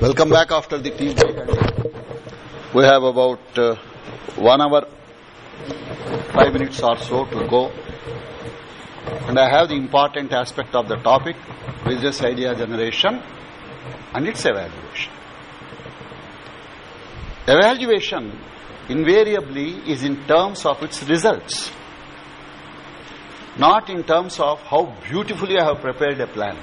Welcome back after the tea break. We have about uh, one hour, five minutes or so to go. And I have the important aspect of the topic, business idea generation and its evaluation. Evaluation invariably is in terms of its results, not in terms of how beautifully I have prepared a plan.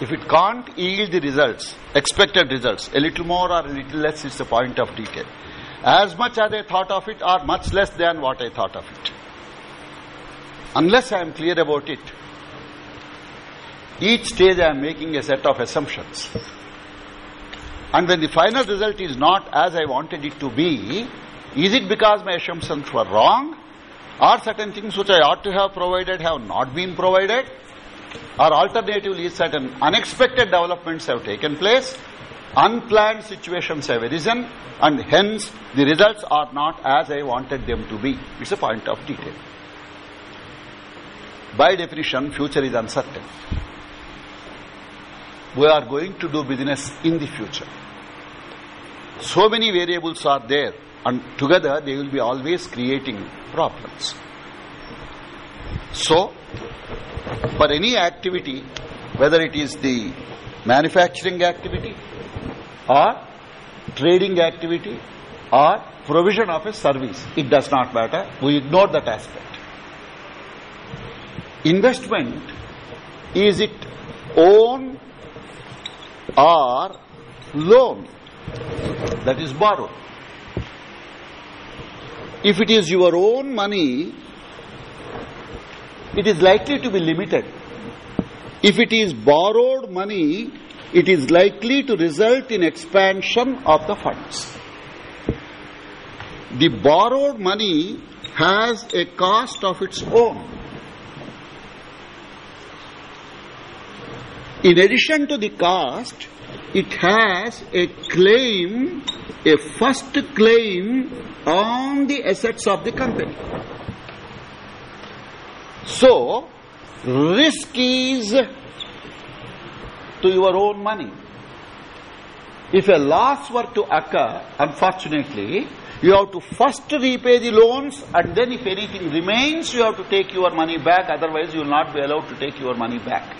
If it can't yield the results, expected results, a little more or a little less is the point of detail. As much as I thought of it or much less than what I thought of it. Unless I am clear about it, each stage I am making a set of assumptions. And when the final result is not as I wanted it to be, is it because my assumptions were wrong? Or certain things which I ought to have provided have not been provided? Or alternatively, certain unexpected developments have taken place, unplanned situations have arisen, and hence the results are not as I wanted them to be. It's a point of detail. By definition, future is uncertain. We are going to do business in the future. So many variables are there, and together they will be always creating problems. So, for any activity, whether it is the manufacturing activity or trading activity or provision of a service, it does not matter. We ignore that aspect. Investment, is it own or loan? That is borrowed. If it is your own money, it is likely to be limited. If it is borrowed money, it is likely to result in expansion of the funds. The borrowed money has a cost of its own. In addition to the cost, it has a claim, a first claim on the assets of the company. So, risk is to your own money. If a loss were to occur, unfortunately, you have to first repay the loans and then if anything remains, you have to take your money back, otherwise you will not be allowed to take your money back.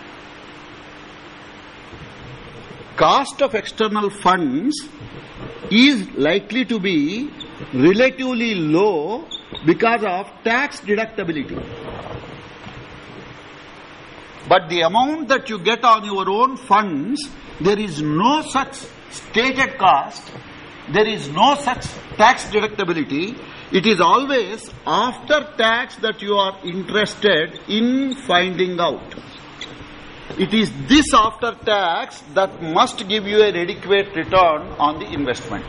Cost of external funds is likely to be relatively low because of tax deductibility. But the amount that you get on your own funds, there is no such stated cost, there is no such tax deductibility. It is always after tax that you are interested in finding out. It is this after tax that must give you an adequate return on the investment.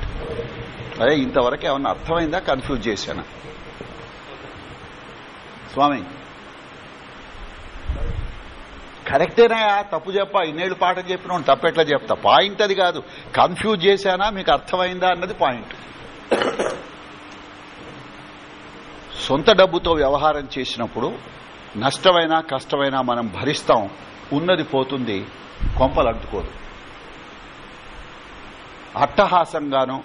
అదే ఇంతవరకు ఏమన్నా అర్థమైందా confuse చేశాను స్వామి కరెక్టేనా? తప్పు చెప్పా. ఇన్నేళ్ళు పాఠం చెప్పిన తప్పెట్లా చెప్తా. పాయింట్ అది కాదు. కన్ఫ్యూజ్ చేశానా? మీకు అర్థమైందా అన్నది పాయింట్. సొంత డబ్బుతో వ్యవహారం చేసినప్పుడు నష్టమైనా కష్టమైనా మనం భరిస్తాం. ఉన్నది పోతుంది. కొంపలు అంటుకోదు అట్టహాసంగానో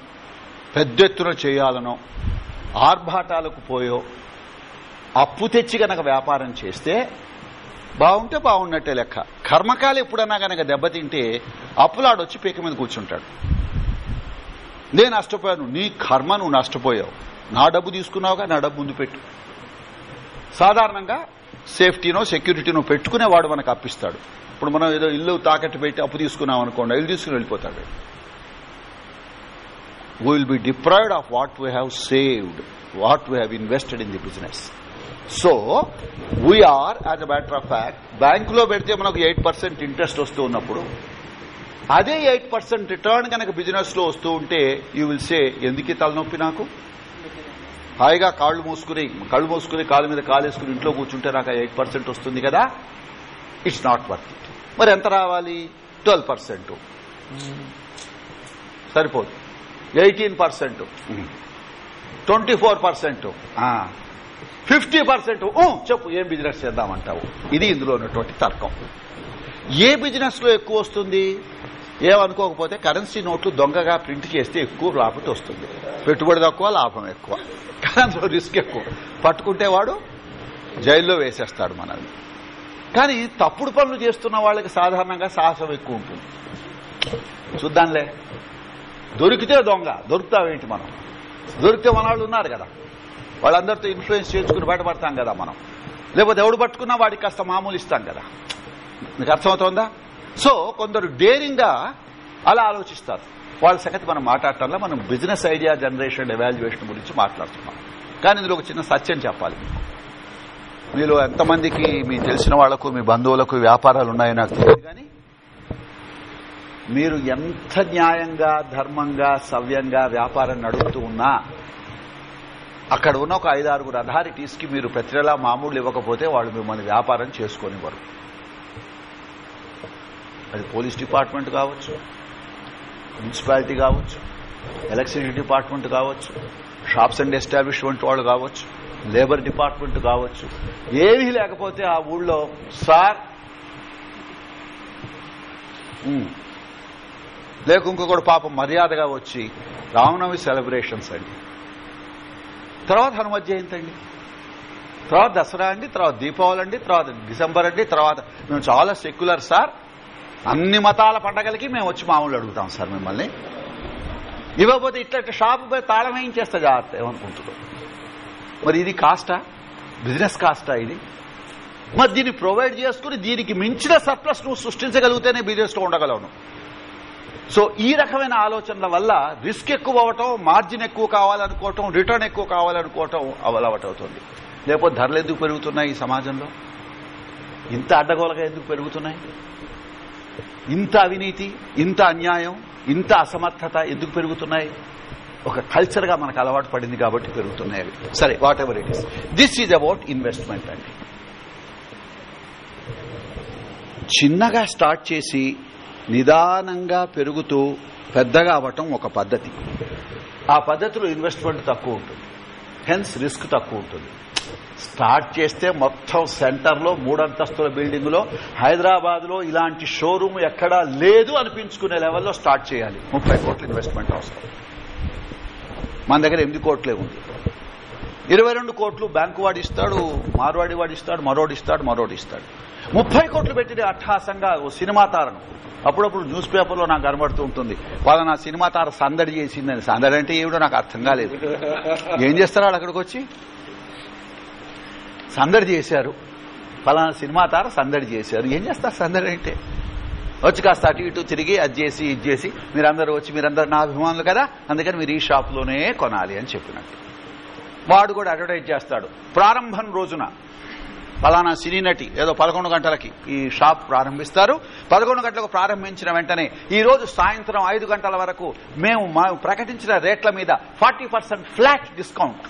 పెద్దెత్తున చేయాలనో ఆర్భాటాలకు పోయో అప్పు తెచ్చి గనక వ్యాపారం చేస్తే బాగుంటే బాగున్నట్టే లెక్క. కర్మకాలు ఎప్పుడన్నా గనక దెబ్బతింటే అప్పులాడొచ్చి పీక మీద కూర్చుంటాడు. నేను నష్టపోయాను నీ కర్మ నువ్వు నష్టపోయావు. నా డబ్బు తీసుకున్నావుగా నా డబ్బు ముందు పెట్టు. సాధారణంగా సేఫ్టీనో సెక్యూరిటీనో పెట్టుకునేవాడు మనకు అప్పిస్తాడు. ఇప్పుడు మనం ఏదో ఇల్లు తాకట్టు పెట్టి అప్పు తీసుకున్నాం అనుకోండి ఇల్లు తీసుకుని వెళ్ళిపోతాడు. Will be be of what what we have what what have have in the business. So we are as a matter of fact బ్యాంకులో పెడితే మనకు ఎయిట్ పర్సెంట్ ఇంట్రెస్ట్ వస్తూ ఉన్నప్పుడు అదే ఎయిట్ పర్సెంట్ రిటర్న్ కనుక బిజినెస్లో వస్తూ ఉంటే యూ విల్ సే ఎందుకు తలనొప్పి నాకు? హాయిగా కాళ్ళు మూసుకుని కళ్ళు మూసుకుని కాళ్ళ మీద కాలేసుకుని ఇంట్లో కూర్చుంటే నాకు ఎయిట్ పర్సెంట్ వస్తుంది కదా? ఇట్స్ నాట్ వర్త్ ఇట్ మరి ఎంత రావాలి? ట్వెల్వ్ పర్సెంట్ సరిపోదు. Eighteen percent twenty four percent fifty percent. చెప్పు ఏం బిజినెస్ చేద్దామంటావు? ఇది ఇందులో ఉన్నటువంటి తర్కం. ఏ బిజినెస్లో ఎక్కువ వస్తుంది? ఏమనుకోకపోతే కరెన్సీ నోట్లు దొంగగా ప్రింట్ చేస్తే ఎక్కువ ప్రాఫిట్ వస్తుంది. పెట్టుబడి తక్కువ లాభం ఎక్కువ. కానీ రిస్క్ ఎక్కువ. పట్టుకుంటే వాడు జైల్లో వేసేస్తాడు మనల్ని. కానీ తప్పుడు పనులు చేస్తున్న వాళ్ళకి సాధారణంగా సాహసం ఎక్కువ ఉంటుంది. చూద్దాంలే. దొరికితే దొంగ. దొరుకుతావేంటి మనం? దొరికితే మన వాళ్ళు ఉన్నారు కదా. వాళ్ళందరితో ఇన్ఫ్లుయెన్స్ చేసుకుని బయటపడతాం కదా మనం. లేకపోతే ఎవడు పట్టుకున్నా వాడికి కాస్త మామూలు ఇస్తాం కదా. మీకు అర్థమవుతోందా? సో కొందరు డేరింగ్గా అలా ఆలోచిస్తారు. వాళ్ళ సంగతి మనం మాట్లాడటంలో మనం బిజినెస్ ఐడియా జనరేషన్ ఎవాల్యుయేషన్ గురించి మాట్లాడుతున్నాం. కానీ ఇందులో ఒక చిన్న సత్యం చెప్పాలి. మీరు మీలో ఎంతమందికి మీ తెలిసిన వాళ్ళకు మీ బంధువులకు వ్యాపారాలు ఉన్నాయో నాకు తెలియదు కానీ మీరు ఎంత న్యాయంగా ధర్మంగా సవ్యంగా వ్యాపారం నడుపుతూ ఉన్నా అక్కడ ఉన్న ఒక ఐదు ఆరుగురు అథారిటీస్కి మీరు ప్రతి నెలా మామూలు ఇవ్వకపోతే వాళ్ళు మిమ్మల్ని వ్యాపారం చేసుకునేవారు అది పోలీస్ డిపార్ట్మెంట్ కావచ్చు మున్సిపాలిటీ కావచ్చు ఎలక్ట్రిసిటీ డిపార్ట్మెంట్ కావచ్చు షాప్స్ అండ్ ఎస్టాబ్లిష్మెంట్ వాళ్ళు కావచ్చు లేబర్ డిపార్ట్మెంట్ కావచ్చు. ఏమీ లేకపోతే ఆ ఊళ్ళో సార్ ఉమ్, లేక ఇంకొకటి పాపం మర్యాదగా వచ్చి రామనవమి సెలబ్రేషన్స్ అండి. తర్వాత హనుమత్ జయంతి అండి. తర్వాత దసరా అండి తర్వాత దీపావళి అండి తర్వాత డిసెంబర్ అండి తర్వాత మేము చాలా సెక్యులర్ సార్. అన్ని మతాల పండగలకి మేము వచ్చి మామూలు అడుగుతాం సార్ మిమ్మల్ని. ఇవ్వకపోతే ఇట్లా ఇట్లా షాపు పోయి తాళం వేయించేస్తా జాగ్రత్త ఏమనుకుంటున్నాం మరి ఇది కాస్టా? బిజినెస్ కాస్టా ఇది? మరి దీన్ని ప్రొవైడ్ చేసుకుని దీనికి మించిన సర్ప్లస్ నువ్వు సృష్టించగలిగితేనే బిజినెస్లో ఉండగలవు సో ఈ రకమైన ఆలోచనల వల్ల రిస్క్ ఎక్కువ అవటం మార్జిన్ ఎక్కువ కావాలనుకోవటం రిటర్న్ ఎక్కువ కావాలనుకోవటం అలవాటు అవుతుంది లేకపోతే ధరలు ఎందుకు పెరుగుతున్నాయి ఈ సమాజంలో? ఇంత అడ్డగోలగా ఎందుకు పెరుగుతున్నాయి? ఇంత అవినీతి ఇంత అన్యాయం ఇంత అసమర్థత ఎందుకు పెరుగుతున్నాయి? ఒక కల్చర్గా మనకు అలవాటు పడింది కాబట్టి పెరుగుతున్నాయి అవి. సరే whatever it is this is about investment అండి చిన్నగా స్టార్ట్ చేసి నిదానంగా పెరుగుతూ పెద్దగా అవటం ఒక పద్ధతి. ఆ పద్ధతిలో ఇన్వెస్ట్మెంట్ తక్కువ ఉంటుంది. హెన్స్ రిస్క్ తక్కువ ఉంటుంది. స్టార్ట్ చేస్తే మొత్తం సెంటర్లో మూడంతస్తుల బిల్డింగ్లో హైదరాబాద్లో ఇలాంటి షోరూమ్ ఎక్కడా లేదు అనిపించుకునే లెవెల్లో స్టార్ట్ చేయాలి. ముప్పై కోట్ల ఇన్వెస్ట్మెంట్ అవసరం. మన దగ్గర ఎనిమిది కోట్లే ఉంది. ఇరవై రెండు కోట్లు బ్యాంకు వాడు ఇస్తాడు మార్వాడి వాడు ఇస్తాడు మరోడు ఇస్తాడు మరోడు ఇస్తాడు. ముప్పై కోట్లు పెట్టిన అట్టహాసంగా ఓ సినిమా తారను అప్పుడప్పుడు న్యూస్ పేపర్లో నాకు కనబడుతూ ఉంటుంది. వాళ్ళ సినిమా తార సందడి చేసిందని. సందడి అంటే ఏమిటో నాకు అర్థం కాలేదు. ఏం చేస్తారు వాళ్ళు అక్కడికి వచ్చి? సందడి చేశారు. ఫలానా సినిమా తార సందడి చేశారు. ఏం చేస్తారు సందడి అంటే? వచ్చి కాస్త అటు ఇటు తిరిగి అది చేసి ఇది చేసి మీరందరూ వచ్చి మీరందరూ నా అభిమానులు కదా? అందుకని మీరు ఈ షాప్లోనే కొనాలి అని చెప్పినట్టు. వాడు కూడా అడ్వర్టైజ్ చేస్తాడు. ప్రారంభం రోజున ఫలానా సినీ నటి ఏదో పదకొండు గంటలకి ఈ షాప్ ప్రారంభిస్తారు. పదకొండు గంటలకు ప్రారంభించిన వెంటనే ఈ రోజు సాయంత్రం ఐదు గంటల వరకు మేము ప్రకటించిన రేట్ల మీద ఫార్టీ ఫ్లాట్ డిస్కౌంట్.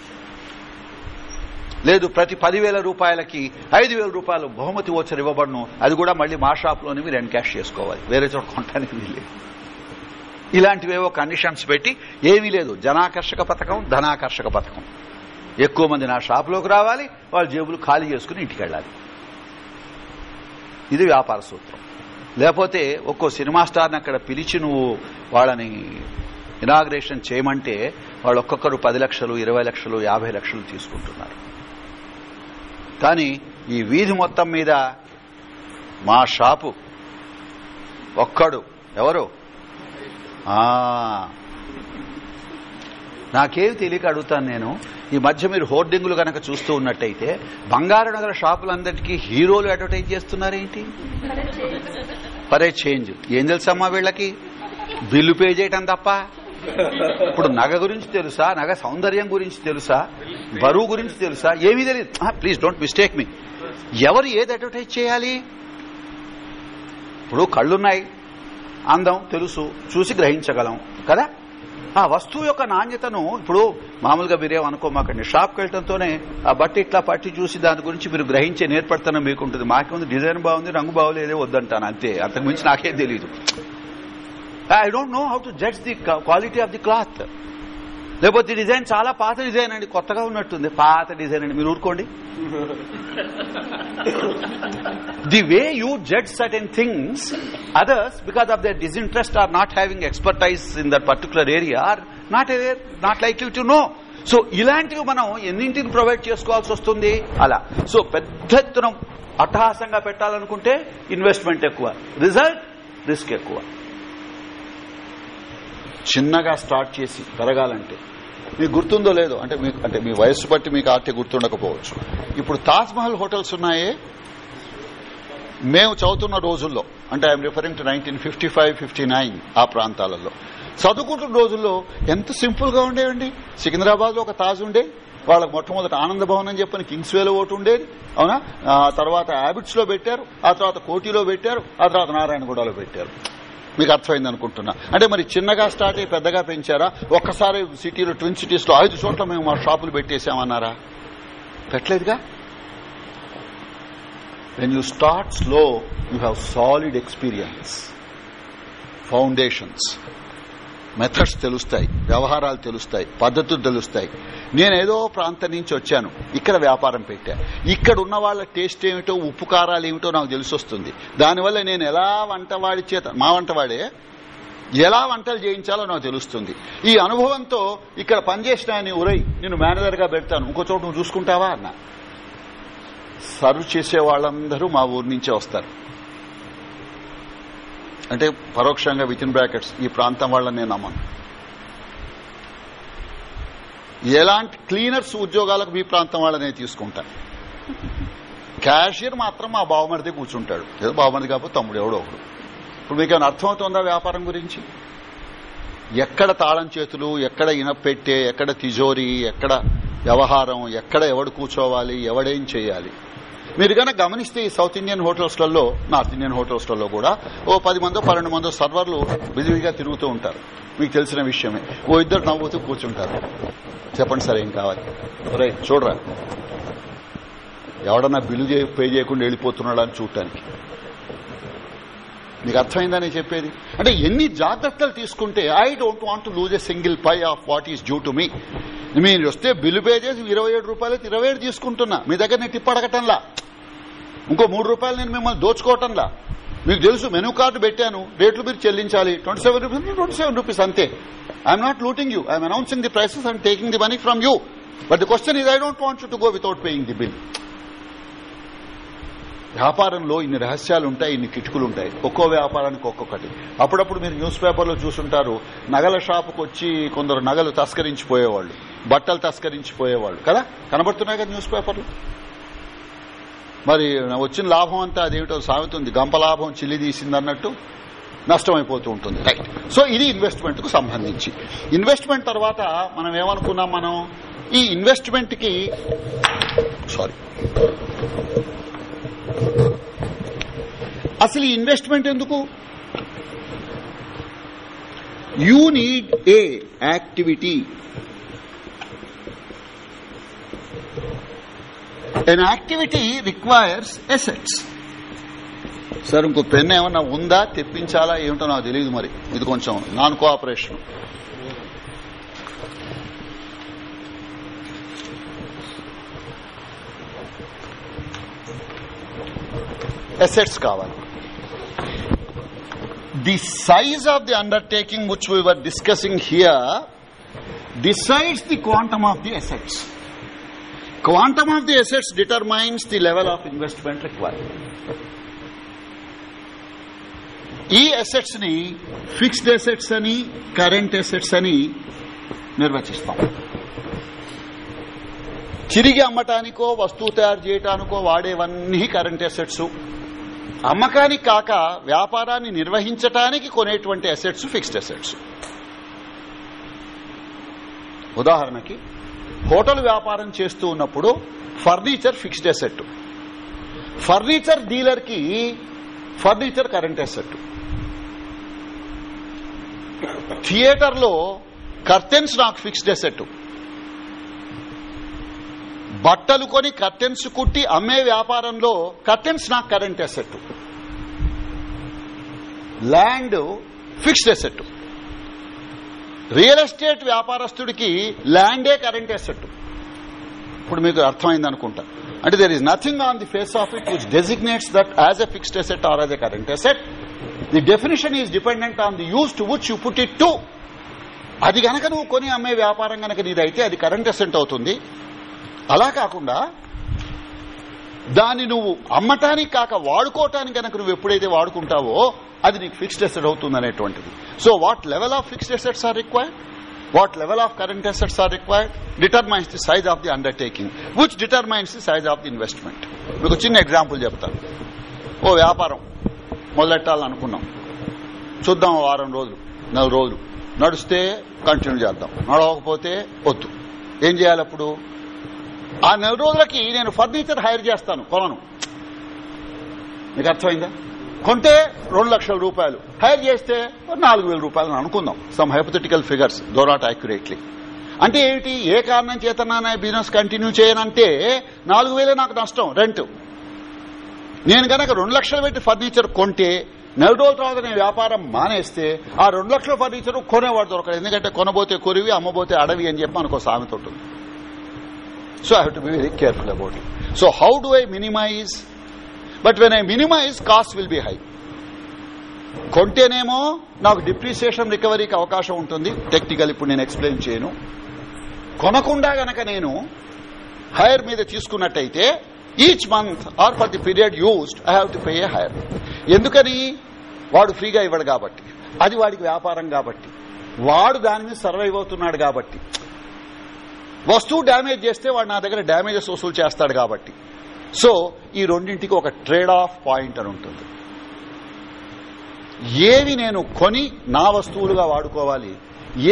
లేదు ప్రతి పదివేల రూపాయలకి ఐదు వేల రూపాయలు బహుమతి ఓచర్ ఇవ్వబడును. అది కూడా మళ్ళీ మా షాప్లోనే మీరు ఎన్కాష్ చేసుకోవాలి. వేరే చోట కొంటానికి లేదు. ఇలాంటివేవో కండిషన్స్ పెట్టి ఏమీ లేదు. జనాకర్షక పథకం ధనాకర్షక పథకం. ఎక్కువ మంది నా షాపులోకి రావాలి వాళ్ళ జేబులు ఖాళీ చేసుకుని ఇంటికి వెళ్ళాలి ఇది వ్యాపార సూత్రం. లేకపోతే ఒక్కో సినిమా స్టార్ని అక్కడ పిలిచి నువ్వు వాళ్ళని ఇనాగ్రేషన్ చేయమంటే వాళ్ళు ఒక్కొక్కరు పది లక్షలు ఇరవై లక్షలు యాభై లక్షలు తీసుకుంటున్నారు. కానీ ఈ వీధి మొత్తం మీద మా షాపు ఒక్కడు ఎవరు? నాకేమి తెలియక అడుగుతాను నేను. ఈ మధ్య మీరు హోర్డింగులు కనుక చూస్తూ ఉన్నట్టయితే బంగారు నగర షాపులందరికీ హీరోలు అడ్వర్టైజ్ చేస్తున్నారేంటి? పరే చేంజ్. ఏం తెలుసమ్మా వీళ్ళకి? బిల్లు పే చేయటం తప్ప. ఇప్పుడు నగ గురించి తెలుసా? నగ సౌందర్యం గురించి తెలుసా? బరువు గురించి తెలుసా? ఏమీ తెలియదు. ప్లీజ్ డోంట్ మిస్టేక్ మీ ఎవరు ఏది అడ్వర్టైజ్ చేయాలి? ఇప్పుడు కళ్ళున్నాయి. అందం తెలుసు. చూసి గ్రహించగలం. కదా? ఆ వస్తువు యొక్క నాణ్యతను ఇప్పుడు మామూలుగా మీరేం అనుకోమాకండి షాప్కి వెళ్ళడంతోనే ఆ బట్ట ఇట్లా పట్టి చూసి దాని గురించి మీరు గ్రహించే నేర్పడతనం మీకు ఉంటుంది మాకేముంది? డిజైన్ బాగుంది రంగు బాగోలేదే వద్దంటాను అంతే. అంతకుమించి నాకేం తెలియదు I don't know how to judge the quality of the cloth లేకపోతే డిజైన్ చాలా పాత డిజైన్ అండి కొత్తగా ఉన్నట్టుంది. పాత డిజైన్ అండి. మీరు ఊరుకోండి. The way you judge certain things others because of their disinterest are not having expertise in that particular area are not aware not like you to know so ఇలాంటివి మనం ఎన్నింటిని ప్రొవైడ్ చేసుకోవాల్సి వస్తుంది? అలా. సో పెద్ద ఎత్తున అట్టహాసంగా పెట్టాలనుకుంటే ఇన్వెస్ట్మెంట్ ఎక్కువ. రిజల్ట్ రిస్క్ ఎక్కువ. చిన్నగా స్టార్ట్ చేసి పెరగాలంటే మీకు గుర్తుందో లేదో అంటే మీకు అంటే మీ వయస్సు బట్టి మీకు ఆర్టీ గుర్తుండకపోవచ్చు. ఇప్పుడు తాజ్మహల్ హోటల్స్ ఉన్నాయే? మేము చదువుతున్న రోజుల్లో అంటే I'm referring to nineteen fifty five fifty nine ఆ ప్రాంతాలలో. చదువుకుంటున్న రోజుల్లో ఎంత సింపుల్గా ఉండేవండి? సికింద్రాబాద్లో ఒక తాజ్ ఉండే వాళ్ళకి మొట్టమొదటి ఆనంద భవన్ అని చెప్పని కింగ్స్ వేలో ఒకటి ఉండేది అవునా? తర్వాత హ్యాబిట్స్లో పెట్టారు ఆ తర్వాత కోటిలో పెట్టారు ఆ తర్వాత నారాయణగూడలో పెట్టారు. మీకు అర్థమైంది అనుకుంటున్నా. అంటే మరి చిన్నగా స్టార్ట్ అయ్యి పెద్దగా పెంచారా? ఒక్కసారి సిటీలో ట్విన్ సిటీస్లో ఐదు చోట్ల మేము మా షాపులు పెట్టేశామన్నారా? పెట్టలేదుగా? When you start slow you have solid experience foundations methods తెలుస్తాయి. వ్యవహారాలు తెలుస్తాయి. పద్ధతులు తెలుస్తాయి. నేనేదో ప్రాంతం నుంచి వచ్చాను. ఇక్కడ వ్యాపారం పెట్టా. ఇక్కడ ఉన్న వాళ్ళ టేస్ట్ ఏమిటో ఉప్పు కారాలు ఏమిటో నాకు తెలిసి వస్తుంది. దానివల్ల నేను ఎలా వంటవాడి చేత మా వంటవాడే ఎలా వంటలు చేయించాలో నాకు తెలుస్తుంది. ఈ అనుభవంతో ఇక్కడ పనిచేసిన ఆయన ఉరై నేను మేనేజర్గా పెడతాను. ఇంకో చోట నువ్వు చూసుకుంటావా అన్న. సర్వ్ చేసే వాళ్ళందరూ మా ఊరి నుంచే వస్తారు. అంటే పరోక్షంగా విత్ ఇన్ బ్రాకెట్స్ ఈ ప్రాంతం వాళ్ళని నేను నమ్మను. ఎలాంటి క్లీనర్స్ ఉద్యోగాలకు మీ ప్రాంతం వాళ్ళనే తీసుకుంటాను క్యాషియర్ మాత్రం మా బావమరిది కూర్చుంటాడు. ఏదో బావమరిది కాకపోతే తమ్ముడు ఎవడో ఒకడు. ఇప్పుడు మీకు ఏమైనా అర్థమవుతుందా వ్యాపారం గురించి? ఎక్కడ తాళం చేతులు ఎక్కడ ఇనపెట్టే ఎక్కడ తిజోరి ఎక్కడ వ్యవహారం ఎక్కడ ఎవడు కూర్చోవాలి ఎవడేం చేయాలి? మీరు కనుక గమనిస్తే ఈ సౌత్ ఇండియన్ హోటల్స్లలో నార్త్ ఇండియన్ హోటల్స్లలో కూడా ఓ పది మందో పన్నెండు మందో సర్వర్లు బిజీగా తిరుగుతూ ఉంటారు. మీకు తెలిసిన విషయమే. ఓ ఇద్దరు నవ్వుతూ కూర్చుంటారు. చెప్పండి సార్ ఏం కావాలి? రైట్ చూడరా. ఎవడన్నా బిల్లు పే చేయకుండా వెళ్ళిపోతున్నాడా అని చూడటానికి. మీకు అర్థమైందని చెప్పేది? అంటే ఎన్ని జాగ్రత్తలు తీసుకుంటే I don't want to lose a single pie of what is due to me. మీరు వస్తే బిల్లు పే చేసి ఇరవై ఏడు రూపాయలు ఇరవై ఏడు తీసుకుంటున్నా. మీ దగ్గర నేను టిప్ అడగటంలా? ఇంకో మూడు రూపాయలు నేను మిమ్మల్ని దోచుకోవటంలా? మీకు తెలుసు మెనూ కార్డు పెట్టాను. రేట్లు మీరు చెల్లించాలి. Twenty seven rupees twenty seven rupees అంతే. I'm not looting you I'm announcing the prices and taking the money from you but the question is I don't want to go without paying the bill వ్యాపారంలో ఇన్ని రహస్యాలు ఉంటాయి ఇన్ని కిటుకులు ఉంటాయి ఒక్కో వ్యాపారానికి ఒక్కొక్కటి. అప్పుడప్పుడు మీరు న్యూస్ పేపర్లో చూసుంటారు నగల షాపుకు వచ్చి కొందరు నగలు తస్కరించిపోయేవాళ్ళు బట్టలు తస్కరించిపోయేవాళ్ళు. కదా? కనబడుతున్నాయి కదా న్యూస్ పేపర్లు? మరి వచ్చిన లాభం అంతా అదేమిటో సాగుతుంది గంప లాభం చిల్లి తీసింది అన్నట్టు నష్టమైపోతూ ఉంటుంది. రైట్ సో ఇది ఇన్వెస్ట్మెంట్కు సంబంధించి. ఇన్వెస్ట్మెంట్ తర్వాత మనం ఏమనుకున్నాం మనం? ఈ ఇన్వెస్ట్మెంట్కి సారీ అసలు ఈ ఇన్వెస్ట్మెంట్ ఎందుకు? You need a activity an activity requires assets sir ఇంకో పెన్ ఏమన్నా ఉందా? తెప్పించాలా? ఏమిటో నాకు తెలియదు మరి. ఇది కొంచెం నాన్ కోఆపరేషన్ ఎసెట్స్ కావాలి the size of the undertaking which we were discussing here decides the quantum of the assets quantum of the assets determines the level of investment required ఈ ఎసెట్స్ని ఫిక్స్డ్ అసెట్స్ అని current assets అని నిర్వచిస్తాం. చిరిగి అమ్మటానికో వస్తువు తయారు చేయటానికో వాడేవన్నీ current assets అమ్మకానికి కాక వ్యాపారాన్ని నిర్వహించటానికి కొనేటువంటి అసెట్స్ ఫిక్స్డ్ అసెట్స్ ఉదాహరణకి హోటల్ వ్యాపారం చేస్తూ ఉన్నప్పుడు ఫర్నిచర్ ఫిక్స్డ్ అసెట్ ఫర్నిచర్ డీలర్కి ఫర్నిచర్ కరెంట్ అసెట్ థియేటర్లో కర్టెన్స్ నాకు ఫిక్స్డ్ అసెట్ బట్టలు కొని కర్టెన్స్ కుట్టి అమ్మే వ్యాపారంలో కర్టెన్స్ నాకు current asset land fixed asset real estate వ్యాపారస్తుడికి ల్యాండే కరెంట్ ఎసెట్ ఇప్పుడు మీకు అర్థమైంది అనుకుంటా. అంటే there is nothing on the face of it which designates that as a fixed asset or as a current asset the definition is dependent on the use to which you put it to అది గనక నువ్వు కొని అమ్మే వ్యాపారం గనక నీదైతే అది current assigned అవుతుంది. అలా కాకుండా దాన్ని నువ్వు అమ్మటానికి కాక వాడుకోవటానికి కనుక నువ్వు ఎప్పుడైతే వాడుకుంటావో అది నీకు ఫిక్స్డ్ ఎసెట్ అవుతుంది అనేటువంటిది so what level of fixed assets are required what level of current assets are required determines the size of the undertaking which determines the size of the investment మీకు చిన్న ఎగ్జాంపుల్ చెప్తాను ఓ వ్యాపారం మొదలెట్టాలనుకున్నాం. చూద్దాం వారం రోజులు నెల రోజులు. నడిస్తే కంటిన్యూ చేద్దాం. నడవకపోతే వద్దు. ఏం చేయాలి అప్పుడు? ఆ నెల రోజులకి నేను ఫర్నిచర్ హైర్ చేస్తాను కొనను. మీకు అర్థమైందా? కొంటే రెండు లక్షల రూపాయలు. హైర్ చేస్తే నాలుగు వేల రూపాయలు అనుకుందాం. Some hypothetical figures though not accurately అంటే ఏమిటి? ఏ కారణం చేతనా బిజినెస్ కంటిన్యూ చేయనంటే నాలుగు వేలే నాకు నష్టం రెంట్ నేను గనక రెండు లక్షలు పెట్టి ఫర్నిచర్ కొంటే నెల రోజుల తర్వాత నేను వ్యాపారం మానేస్తే ఆ రెండు లక్షల ఫర్నిచర్ కొనేవాడు దొరకదు ఎందుకంటే కొనబోతే కొరివి అమ్మబోతే అడవి అని చెప్పి మనకు సామెత ఉంటుంది. So I have to be very careful about it. So how do I minimise but when I minimise cost will be high కొంటేనేమో నాకు డిప్రిసియేషన్ రికవరీకి అవకాశం ఉంటుంది. టెక్నికల్ ఇప్పుడు నేను ఎక్స్ప్లెయిన్ చేయను. కొనకుండా గనక నేను హైర్ మీద తీసుకున్నట్టయితే each month or for the period used I have to pay a hire ఎందుకని? వాడు ఫ్రీగా ఇవ్వడు కాబట్టి. అది వాడికి వ్యాపారం కాబట్టి. వాడు దాని మీద సర్వైవ్ అవుతున్నాడు కాబట్టి. వస్తువు డ్యామేజ్ చేస్తే వాడు నా దగ్గర డ్యామేజెస్ వసూలు చేస్తాడు కాబట్టి. సో ఈ రెండింటికి ఒక ట్రేడ్ ఆఫ్ పాయింట్ అని ఉంటుంది. ఏవి నేను కొని నా వస్తువులుగా వాడుకోవాలి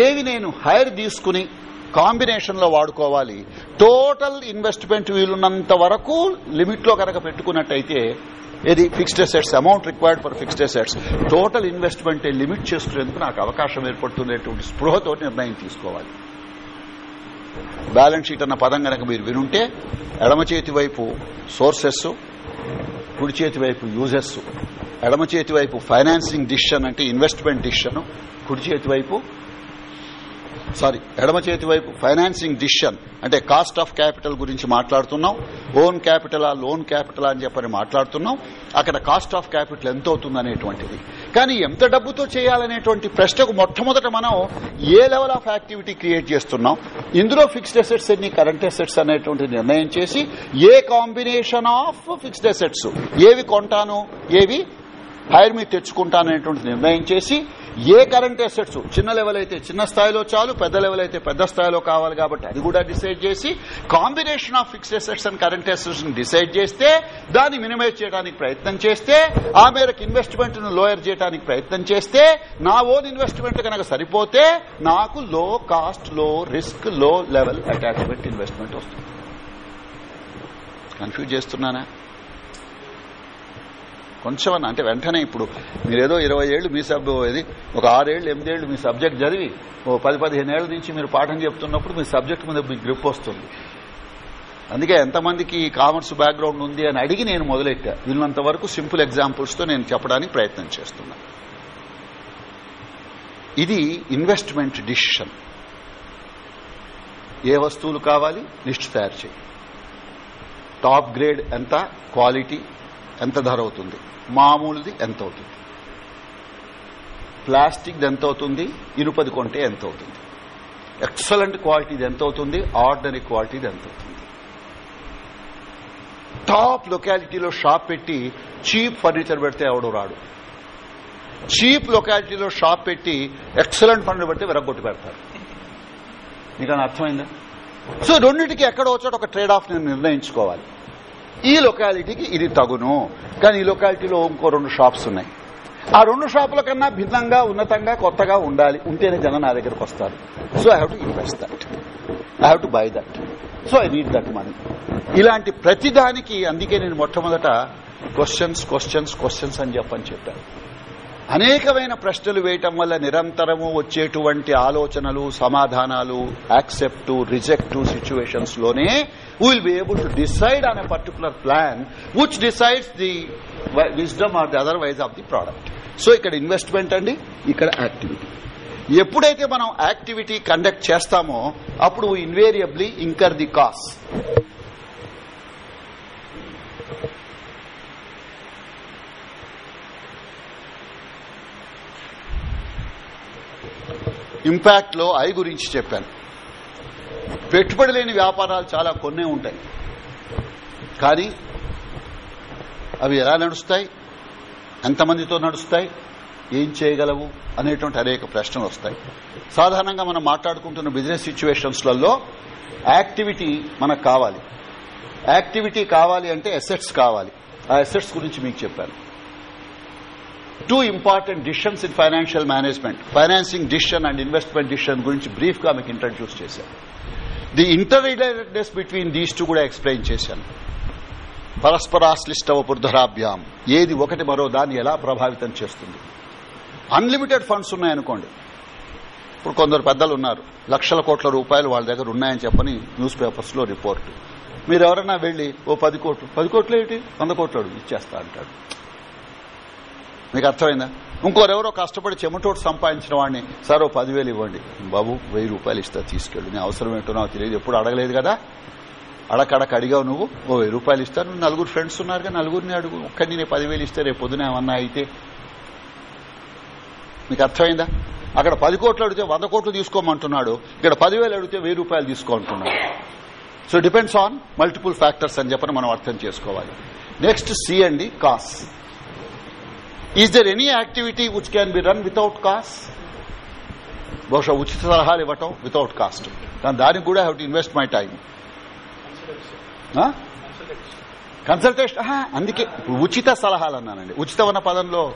ఏవి నేను హైర్ తీసుకుని కాంబినేషన్లో వాడుకోవాలి టోటల్ ఇన్వెస్ట్మెంట్ వీలున్నంత వరకు లిమిట్లో కనుక పెట్టుకున్నట్టయితే ఇది fixed assets amount required for fixed assets total investment limit చేసుకునేందుకు నాకు అవకాశం ఏర్పడుతున్నటువంటి స్పృహతో నిర్ణయం తీసుకోవాలి. బ్యాలెన్స్ షీట్ అన్న పదం కనుక మీరు వినుంటే ఎడమ చేతి వైపు సోర్సెస్ కుడి చేతి వైపు యూజెస్ ఎడమ చేతి వైపు ఫైనాన్సింగ్ డిసిషన్ అంటే ఇన్వెస్ట్మెంట్ డిసిషన్ కుడి చేతి వైపు సారీ ఎడమ చేతి వైపు ఫైనాన్సింగ్ డిసిషన్ అంటే కాస్ట్ ఆఫ్ క్యాపిటల్ గురించి మాట్లాడుతున్నాం ఓన్ క్యాపిటలా లోన్ క్యాపిటల్ అని చెప్పని మాట్లాడుతున్నాం అక్కడ కాస్ట్ ఆఫ్ క్యాపిటల్ ఎంత అవుతుంది అనేటువంటిది. కానీ ఎంత డబ్బుతో చేయాలనేటువంటి ప్రశ్నకు మొట్టమొదట మనం ఏ లెవెల్ ఆఫ్ యాక్టివిటీ క్రియేట్ చేస్తున్నాం ఇందులో ఫిక్స్డ్ అసెట్స్ ఎన్ని కరెంట్ అసెట్స్ అనేటువంటి నిర్ణయం చేసి ఏ కాంబినేషన్ ఆఫ్ ఫిక్స్డ్ అసెట్స్ ఏవి కొంటాను ఏవి హైర్ మీద తెచ్చుకుంటాననేటువంటి నిర్ణయం చేసి ఏ కరెంట్ అసెట్స్ చిన్న లెవెల్ అయితే చిన్న స్థాయిలో చాలు పెద్ద లెవెల్ అయితే పెద్ద స్థాయిలో కావాలి కాబట్టి అది కూడా డిసైడ్ చేసి combination of fixed assets and current assets decide చేస్తే దాన్ని మినిమైజ్ చేయడానికి ప్రయత్నం చేస్తే ఆ మేరకు ఇన్వెస్ట్మెంట్ను లోయర్ చేయడానికి ప్రయత్నం చేస్తే నా ఓన్ ఇన్వెస్ట్మెంట్ కనుక సరిపోతే నాకు లో కాస్ట్లో రిస్క్లో లెవెల్ అటాచ్మెంట్ ఇన్వెస్ట్మెంట్ వస్తుంది. కన్ఫ్యూజ్ చేస్తున్నానా? కొంచెం అంటే వెంటనే ఇప్పుడు మీరేదో ఇరవై ఏళ్ళు మీ సబ్ ఇది ఒక ఆరేళ్ళు ఎనిమిదేళ్ళు మీ సబ్జెక్ట్ చదివి ఓ పది పదిహేను ఏళ్ళ నుంచి మీరు పాఠం చెప్తున్నప్పుడు మీ సబ్జెక్ట్ మీద మీకు గ్రిప్ వస్తుంది. అందుకే ఎంతమందికి కామర్స్ బ్యాక్గ్రౌండ్ ఉంది అని అడిగి నేను మొదలెట్టా. వీళ్ళంత వరకు సింపుల్ ఎగ్జాంపుల్స్తో నేను చెప్పడానికి ప్రయత్నం చేస్తున్నా. ఇది ఇన్వెస్ట్మెంట్ డిసిషన్. ఏ వస్తువులు కావాలి? లిస్ట్ తయారు చేయి. టాప్ గ్రేడ్ ఎంత? క్వాలిటీ ఎంత ధర అవుతుంది? మామూలుది ఎంత అవుతుంది? ప్లాస్టిక్ది ఎంత అవుతుంది? ఇనుపది కొంటే ఎంత అవుతుంది? ఎక్సలెంట్ క్వాలిటీది ఎంత అవుతుంది? ఆర్డినరీ క్వాలిటీది ఎంత అవుతుంది? టాప్ లొకాలిటీలో షాప్ పెట్టి చీప్ ఫర్నిచర్ పెడితే ఎవడు రాడు? చీప్ లొకాలిటీలో షాప్ పెట్టి ఎక్సలెంట్ ఫర్నిచర్ పెడితే విరగొట్టి పెడతారు. మీకు అని అర్థమైందా? సో రెండింటికి ఎక్కడో చోట ఒక ట్రేడ్ ఆఫ్ నేను నిర్ణయించుకోవాలి. ఈ లొకాలిటీకి ఇది తగును. కానీ ఈ లొకాలిటీలో ఇంకో రెండు షాప్స్ ఉన్నాయి. ఆ రెండు షాపుల కన్నా భిన్నంగా ఉన్నతంగా కొత్తగా ఉండాలి. ఉంటేనే జనం నా దగ్గరకు వస్తారు. So I have to invest that I have to buy that so I need that money ఇలాంటి ప్రతిదానికి అందుకే నేను మొట్టమొదట క్వశ్చన్స్ క్వశ్చన్స్ క్వశ్చన్స్ అని చెప్పని చెప్పాను. అనేకమైన ప్రశ్నలు వేయటం వల్ల నిరంతరము వచ్చేటువంటి ఆలోచనలు సమాధానాలు accept reject సిచ్యువేషన్స్లోనే will be able to decide on a particular plan which decides the wisdom or the otherwise of the product so ఇక్కడ ఇన్వెస్ట్మెంట్ అండి ఇక్కడ యాక్టివిటీ ఎప్పుడైతే మనం యాక్టివిటీ కండక్ట్ చేస్తామో అప్పుడు ఇన్వేరియబ్లీ ఇంకర్ ది కాస్ ఇంపాక్ట్లో ఐ గురించి చెప్పాను. పెట్టుబడి లేని వ్యాపారాలు చాలా కొన్నే ఉంటాయి. కానీ అవి ఎలా నడుస్తాయి? ఎంతమందితో నడుస్తాయి? ఏం చేయగలవు? అనేటువంటి అనేక ప్రశ్నలు వస్తాయి. సాధారణంగా మనం మాట్లాడుకుంటున్న బిజినెస్ సిచ్యువేషన్స్లలో యాక్టివిటీ మనకు కావాలి. యాక్టివిటీ కావాలి అంటే అసెట్స్ కావాలి. ఆ అసెట్స్ గురించి మీకు చెప్పాను. Two important decisions in financial management financing decision and investment decision గురించి బ్రీఫ్గా మీకు ఇంట్రడ్యూస్ చేశాను. The interrelatedness between these two కూడా ఎక్స్ప్లెయిన్ చేశాను. పరస్పరాశ్లిష్టవ పుర్ధరాభ్యాం ఏది ఒకటి మరో దాన్ని ఎలా ప్రభావితం చేస్తుంది? అన్లిమిటెడ్ ఫండ్స్ ఉన్నాయనుకోండి. ఇప్పుడు కొందరు పెద్దలు ఉన్నారు. లక్షల కోట్ల రూపాయలు వాళ్ళ దగ్గర ఉన్నాయని చెప్పని న్యూస్ పేపర్స్లో రిపోర్ట్. మీరు ఎవరైనా వెళ్ళి ఓ పది కోట్లు పది కోట్లు ఏంటి? వంద కోట్లు ఇచ్చేస్తా అంటాడు. మీకు అర్థమైందా? ఇంకోరెవరో కష్టపడి చెమటోటు సంపాదించిన వాడిని సార్ ఓ పదివేలు ఇవ్వండి. బాబు వెయ్యి రూపాయలు ఇస్తా తీసుకెళ్ళి. నీ అవసరం ఏంటో నాకు తెలియదు ఎప్పుడు అడగలేదు కదా. అడకడక అడిగావు నువ్వు? ఓ వెయ్యి రూపాయలు ఇస్తాను నలుగురు ఫ్రెండ్స్ ఉన్నారు నలుగురిని అడుగు. ఒక్కడిని నేను పదివేలు ఇస్తే రేపు పొద్దున ఏమన్నా అయితే. మీకు అర్థమైందా? అక్కడ పది కోట్లు అడిగితే వంద కోట్లు తీసుకోమంటున్నాడు. ఇక్కడ పదివేలు అడిగితే వెయ్యి రూపాయలు తీసుకోమంటున్నాడు so depends on multiple factors అని చెప్పని మనం అర్థం చేసుకోవాలి. నెక్స్ట్ సి అండి cost is there any activity which can be run without cost బహుశా ఉచిత సలహాలు ఇవ్వటం వితౌట్ కాస్ట్ దాని దానికి కూడా have to invest my time consultation అందుకే ఉచిత సలహాలు అన్నానండి. ఉచితం అన్న పదంలో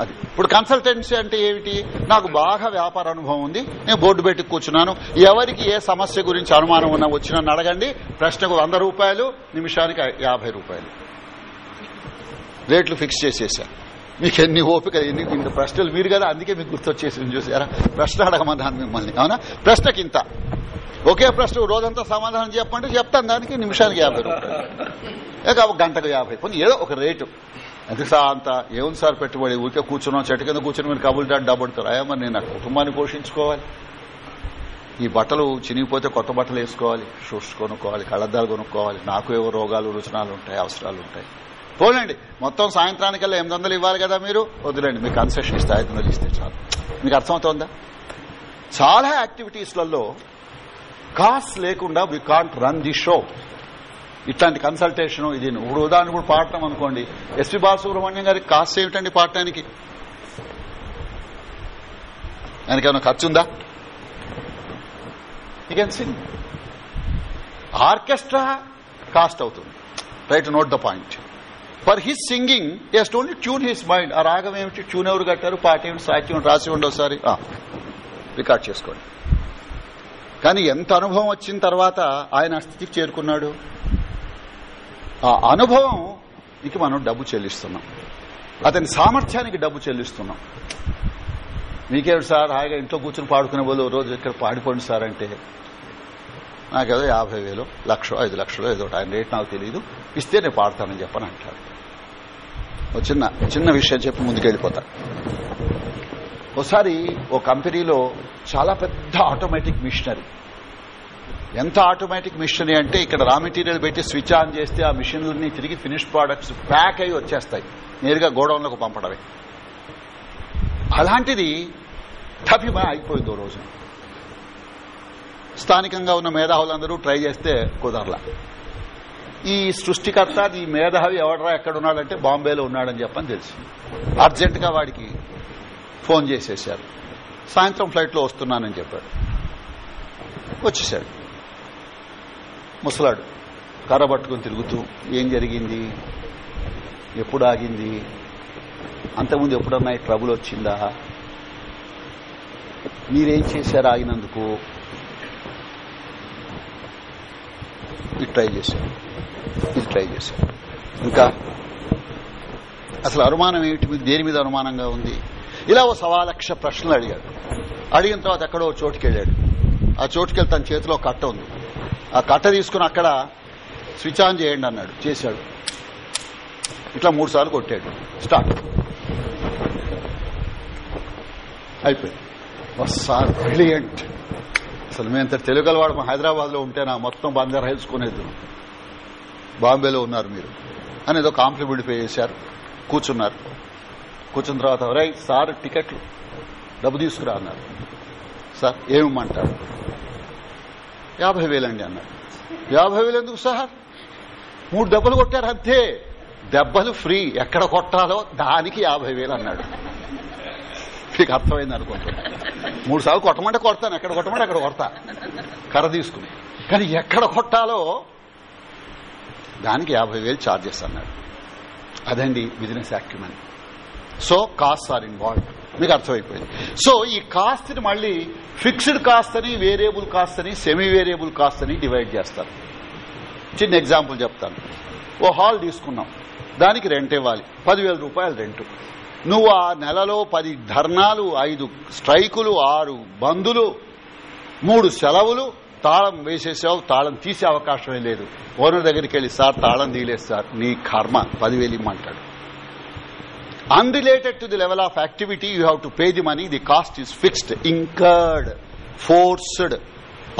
అది. ఇప్పుడు కన్సల్టెన్సీ అంటే ఏమిటి? నాకు బాగా వ్యాపార అనుభవం ఉంది. నేను బోర్డు పెట్టి కూర్చున్నాను. ఎవరికి ఏ సమస్య గురించి అనుమానం ఉన్నా వచ్చినా అడగండి. ప్రశ్నకు వంద రూపాయలు నిమిషానికి యాభై రూపాయలు. రేట్లు ఫిక్స్ చేసేసారు మీకు ఎన్ని ఓపిక ఎన్ని ఇంత ప్రశ్నలు మీరు కదా అందుకే మీకు గుర్తొచ్చేసింది చూసారా? ప్రశ్న అడగమన్నాను మిమ్మల్ని అవునా? ప్రశ్నకి ఇంత ఒకే ప్రశ్న రోజంతా సమాధానం చెప్పంటే చెప్తాను దానికి నిమిషానికి యాభై రూపాయలు. ఒక గంటకు యాభై. కొన్ని ఏదో ఒక రేటు. ఎందుకు సార్ అంత ఏముంది సార్ పెట్టుబడి? ఊరికే కూర్చున్నాం చెట్టు కింద కూర్చుని మీరు కబుల్ డాట్ డబ్బుడతారు. అయ్యా మరి నేను నా కుటుంబాన్ని పోషించుకోవాలి. ఈ బట్టలు చినిగిపోతే కొత్త బట్టలు వేసుకోవాలి. షూస్ కొనుక్కోవాలి కళ్ళద్దాలు కొనుక్కోవాలి. నాకు ఏవో రోగాలు రుచనాలు ఉంటాయి అవసరాలు ఉంటాయి. పోలేండి. మొత్తం సాయంత్రానికల్లా ఎనిమిది వందలు ఇవ్వాలి కదా మీరు? వదిలేండి. మీకు కన్సెషన్ ఇస్తే ఐదు వందలు ఇస్తే చాలు. మీకు అర్థమవుతోందా? చాలా యాక్టివిటీస్లలో కాస్ట్ లేకుండా we can't run the show ఇట్లాంటి కన్సల్టేషన్ ఇది ఇప్పుడు ఉదాహరణ కూడా పాడటం అనుకోండి. ఎస్పి బాలసుబ్రహ్మణ్యం గారికి కాస్ట్ ఏమిటండి పాడటానికి? ఆయనకి ఏమైనా ఖర్చు ఉందా? You can sing orchestra cost అవుతుంది. Right note the point for his singing is only tune his mind ఆ రాగం ఏమిటి? ట్యూన్ ఎవరు కట్టారు? పాట ఏమిటి? సాహిత్యం రాసి ఉండి ఒకసారి. రికార్డ్ చేసుకోండి. కానీ ఎంత అనుభవం వచ్చిన తర్వాత ఆయన స్థితికి చేరుకున్నాడు? ఆ అనుభవం ఇక మనం డబ్బు చెల్లిస్తున్నాం. అతని సామర్థ్యానికి డబ్బు చెల్లిస్తున్నాం. మీకేమిటి సార్? హాయిగా ఇంట్లో కూర్చొని పాడుకునే వాళ్ళు రోజు ఇక్కడ పాడిపోండి సార్ అంటే నాకేదో యాభై వేలు లక్ష ఐదు లక్షలు ఏదో ఒకటి. ఆయన రేట్ నాకు తెలియదు ఇస్తే నేను పాడతానని చెప్పని అంటాడు ఒక చిన్న చిన్న విషయం చెప్పి ముందుకెళ్ళిపోతా. ఒకసారి ఓ కంపెనీలో చాలా పెద్ద ఆటోమేటిక్ మిషనరీ. ఎంత ఆటోమేటిక్ మిషనరీ అంటే ఇక్కడ రా మెటీరియల్ పెట్టి స్విచ్ ఆన్ చేస్తే ఆ మిషన్లన్నీ తిరిగి ఫినిష్ ప్రోడక్ట్స్ ప్యాక్ అయి వచ్చేస్తాయి. నేరుగా గోడౌన్లకు పంపడమే. అలాంటిది టఫిమా అయిపోయింది ఓ రోజు. స్థానికంగా ఉన్న మేధావులందరూ ట్రై చేస్తే కుదరలా. ఈ సృష్టికర్త ఈ మేధావి ఎవడరా ఎక్కడున్నాడంటే బాంబేలో ఉన్నాడని చెప్పని తెలిసింది అర్జెంట్గా వాడికి ఫోన్ చేసేశారు. సాయంత్రం ఫ్లైట్లో వస్తున్నానని చెప్పాడు. వచ్చేసాడు ముసలాడు కర్ర పట్టుకుని తిరుగుతూ ఏం జరిగింది? ఎప్పుడు ఆగింది? అంతకుముందు ఎప్పుడన్నా ఈ ట్రబుల్ వచ్చిందా? మీరేం చేశారు ఆగినందుకు? ఇది ట్రై చేశారు ఇది ట్రై చేశారు ఇంకా అసలు అనుమానం ఏమిటి? దేని మీద అనుమానంగా ఉంది? ఇలా ఓ సవాలక్ష ప్రశ్నలు అడిగాడు. అడిగిన తర్వాత ఎక్కడో చోటుకి వెళ్ళాడు. ఆ చోటుకెళ్ళి తన చేతిలో కట్ట ఉంది. ఆ కట్ట తీసుకుని అక్కడ స్విచ్ ఆన్ చేయండి అన్నాడు. చేశాడు. ఇట్లా మూడు సార్లు కొట్టాడు. స్టార్ట్. అయిపోయింది. Sir brilliant. అసలు మేము ఇంత తెలుగులవాడు మా హైదరాబాద్లో ఉంటే నా మొత్తం బందర్ హిల్స్ కొనేది. బాంబేలో ఉన్నారు మీరు. అని ఏదో కాంప్లిమెంట్ పే చేశారు. కూర్చున్నారు. కూర్చున్న తర్వాత రై సార్ టికెట్లు. డబ్బు తీసుకురా అన్నారు. సార్ ఏమంటారు యాభై వేలండి అన్నారు. యాభై వేలు ఎందుకు సార్? మూడు దెబ్బలు కొట్టారు అంతే. దెబ్బలు ఫ్రీ. ఎక్కడ కొట్టాలో దానికి యాభై వేలు అన్నాడు. మీకు అర్థమైంది అనుకుంటున్నా. మూడు సార్లు కొట్టమంటే కొడతాను. ఎక్కడ కొట్టమంటే అక్కడ కొడతా. కర్ర తీసుకుని. కానీ ఎక్కడ కొట్టాలో దానికి యాభై వేలు ఛార్జెస్ అన్నాడు. అదండి business acumen so cost are involve మీకు అర్థమైపోయింది. సో ఈ కాస్ట్ని మళ్ళీ ఫిక్స్డ్ కాస్ట్ అని వేరియబుల్ కాస్ట్ అని సెమీ వేరియబుల్ కాస్ట్ అని డివైడ్ చేస్తారు. చిన్న ఎగ్జాంపుల్ చెప్తాను. ఓ హాల్ తీసుకున్నాం. దానికి రెంట్ ఇవ్వాలి. పదివేల రూపాయలు రెంట్ నువ్వు ఆ నెలలో పది ధర్నాలు ఐదు స్ట్రైకులు ఆరు బందులు మూడు సెలవులు తాళం వేసేసావు తాళం తీసే అవకాశమే లేదు. ఓనర్ దగ్గరికి వెళ్ళి సార్ తాళం తీయలేదు సార్ నీ కర్మ పదివేలు ఇమ్మంటాడు. Unrelated to the level of activity you have to pay the money the cost is fixed incurred forced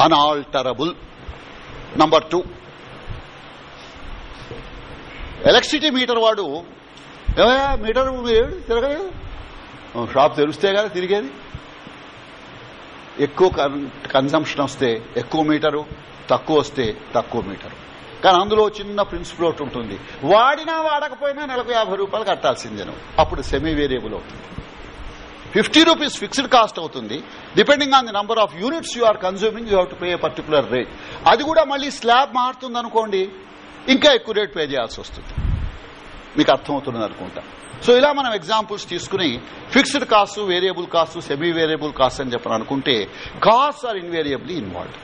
unalterable number two electricity meter వాడు మీటర్ తిరగలేదు? షాప్ తెరిస్తే కదా తిరిగేది. ఎక్కువ కన్సంప్షన్ వస్తే ఎక్కువ మీటరు తక్కువ వస్తే తక్కువ మీటరు. కానీ అందులో చిన్న ప్రిన్సిపల్ ఒకటి ఉంటుంది. వాడినా వాడకపోయినా నెలకు యాభై రూపాయలు కట్టాల్సిందే అప్పుడు సెమీ వేరియబుల్ అవుతుంది. ఫిఫ్టీ రూపీస్ ఫిక్స్డ్ కాస్ట్ అవుతుంది. Depending on the number of units you are consuming you have to pay particular rate అది కూడా మళ్ళీ స్లాబ్ మారుతుంది అనుకోండి ఇంకా ఎక్కువ రేట్ పే చేయాల్సి వస్తుంది. మీకు అర్థమవుతుంది అనుకుంటా. సో ఇలా మనం ఎగ్జాంపుల్స్ తీసుకుని fixed cost variable cost semi variable cost అని చెప్పని అనుకుంటే cost are invariably involved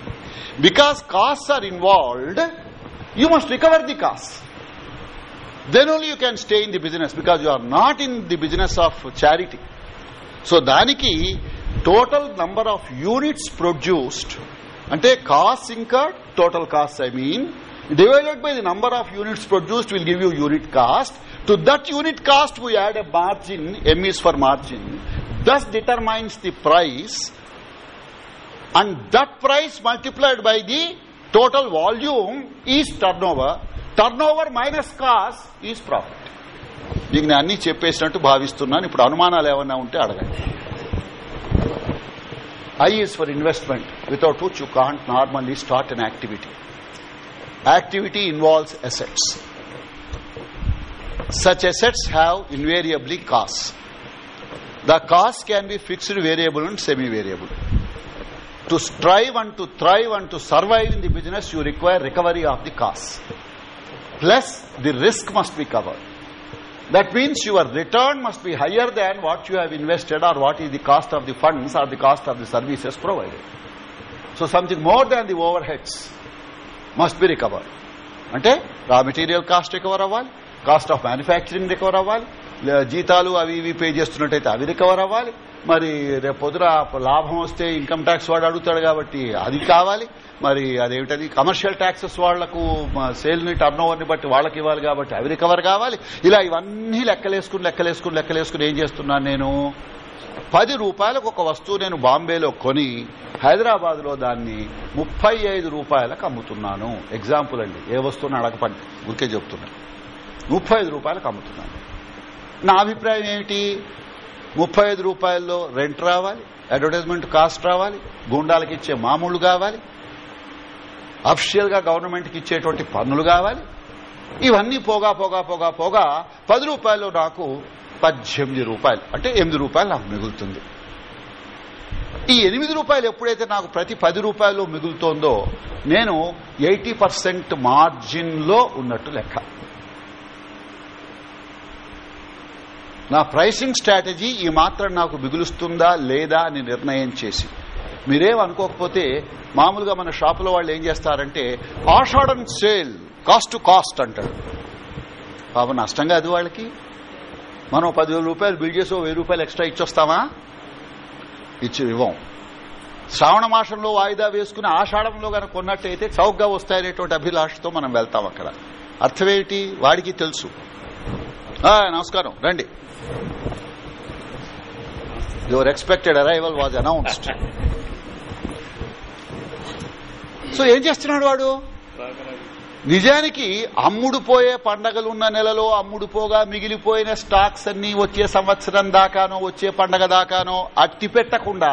because cost are involved you must recover the cost then only you can stay in the business because you are not in the business of charity so దానికి total number of units produced అంటే cost ఇంకా total cost I mean divided by the number of units produced will give you unit cost To that unit cost we add a margin, M is for margin, thus determines the price and that price multiplied by the total volume is turnover turnover minus cost is profit మీకు నేను అన్ని చెప్పేసినట్టు భావిస్తున్నాను ఇప్పుడు అనుమానాలు ఏమన్నా ఉంటే అడగండి I is for investment without which you can't normally start an activity activity involves assets such assets have invariably costs. The cost can be fixed, variable and semi-variable. To strive and to thrive and to survive in the business, you require recovery of the costs. Plus, the risk must be covered. That means your return must be higher than what you have invested or what is the cost of the funds or the cost of the services provided. So something more than the overheads must be recovered. అంటే raw material cost recover అవ్వాలి cost of manufacturing recover అవ్వాలి. జీతాలు అవి ఇవి pay చేస్తున్నట్టయితే అవి recover అవ్వాలి. మరి రేపు పొద్దున లాభం వస్తే ఇన్కమ్ ట్యాక్స్ వాడు అడుగుతాడు కాబట్టి అది కావాలి. మరి అదేమిటది? కమర్షియల్ ట్యాక్సెస్ వాళ్ళకు సేల్ని టర్న్ ఓవర్ని బట్టి వాళ్ళకి ఇవ్వాలి కాబట్టి అవి రికవర్ కావాలి. ఇలా ఇవన్నీ లెక్కలేసుకుని లెక్కలేసుకుని లెక్కలేసుకుని ఏం చేస్తున్నాను నేను? పది రూపాయలకు ఒక వస్తువు నేను బాంబేలో కొని హైదరాబాద్లో దాన్ని ముప్పై ఐదు రూపాయలకు అమ్ముతున్నాను. ఎగ్జాంపుల్ అండి. ఏ వస్తువుని అడగపండి. ఊరికే చెబుతున్నాను ముప్పై ఐదు రూపాయలకు అమ్ముతున్నాను. నా అభిప్రాయం ఏమిటి? ముప్పై ఐదు రూపాయల్లో రెంట్ రావాలి అడ్వర్టైజ్మెంట్ కాస్ట్ రావాలి గుండాలకు ఇచ్చే మామూలు కావాలి అఫిషియల్గా గవర్నమెంట్కి ఇచ్చేటువంటి పన్నులు కావాలి. ఇవన్నీ పోగా పోగా పోగా పోగా పది రూపాయలు నాకు పద్దెనిమిది రూపాయలు అంటే ఎనిమిది రూపాయలు నాకు మిగులుతుంది. ఈ ఎనిమిది రూపాయలు ఎప్పుడైతే నాకు ప్రతి పది రూపాయలు మిగులుతోందో నేను ఎయిటీ పర్సెంట్ మార్జిన్లో ఉన్నట్టు లెక్క. నా ప్రైసింగ్ స్ట్రాటజీ ఈ మాత్రం నాకు మిగులుస్తుందా లేదా అని నిర్ణయం చేసి. మీరేం అనుకోకపోతే మామూలుగా మన షాపులో వాళ్ళు ఏం చేస్తారంటే Ashadham sale cost to cost అంటాడు పాప నష్టం కాదు వాళ్ళకి. మనం పదివేల రూపాయలు బిల్ చేసి వెయ్యి రూపాయలు ఎక్స్ట్రా ఇచ్చొస్తామా? ఇచ్చి ఇవ్వం శ్రావణ మాసంలో వాయిదా వేసుకుని ఆషాఢంలో కనుక కొన్నట్టయితే చౌక్గా వస్తాయనేటువంటి అభిలాషతో మనం వెళ్తాం అక్కడ. అర్థమేమిటి వాడికి తెలుసు. నమస్కారం. రండి. Your expected arrival was announced so ఏం చేస్తున్నాడు వాడు? నిజానికి అమ్ముడుపోయే పండగలున్న నెలలో అమ్ముడుపోగా మిగిలిపోయిన స్టాక్స్ అన్ని వచ్చే సంవత్సరం దాకానో వచ్చే పండగ దాకానో అట్టి పెట్టకుండా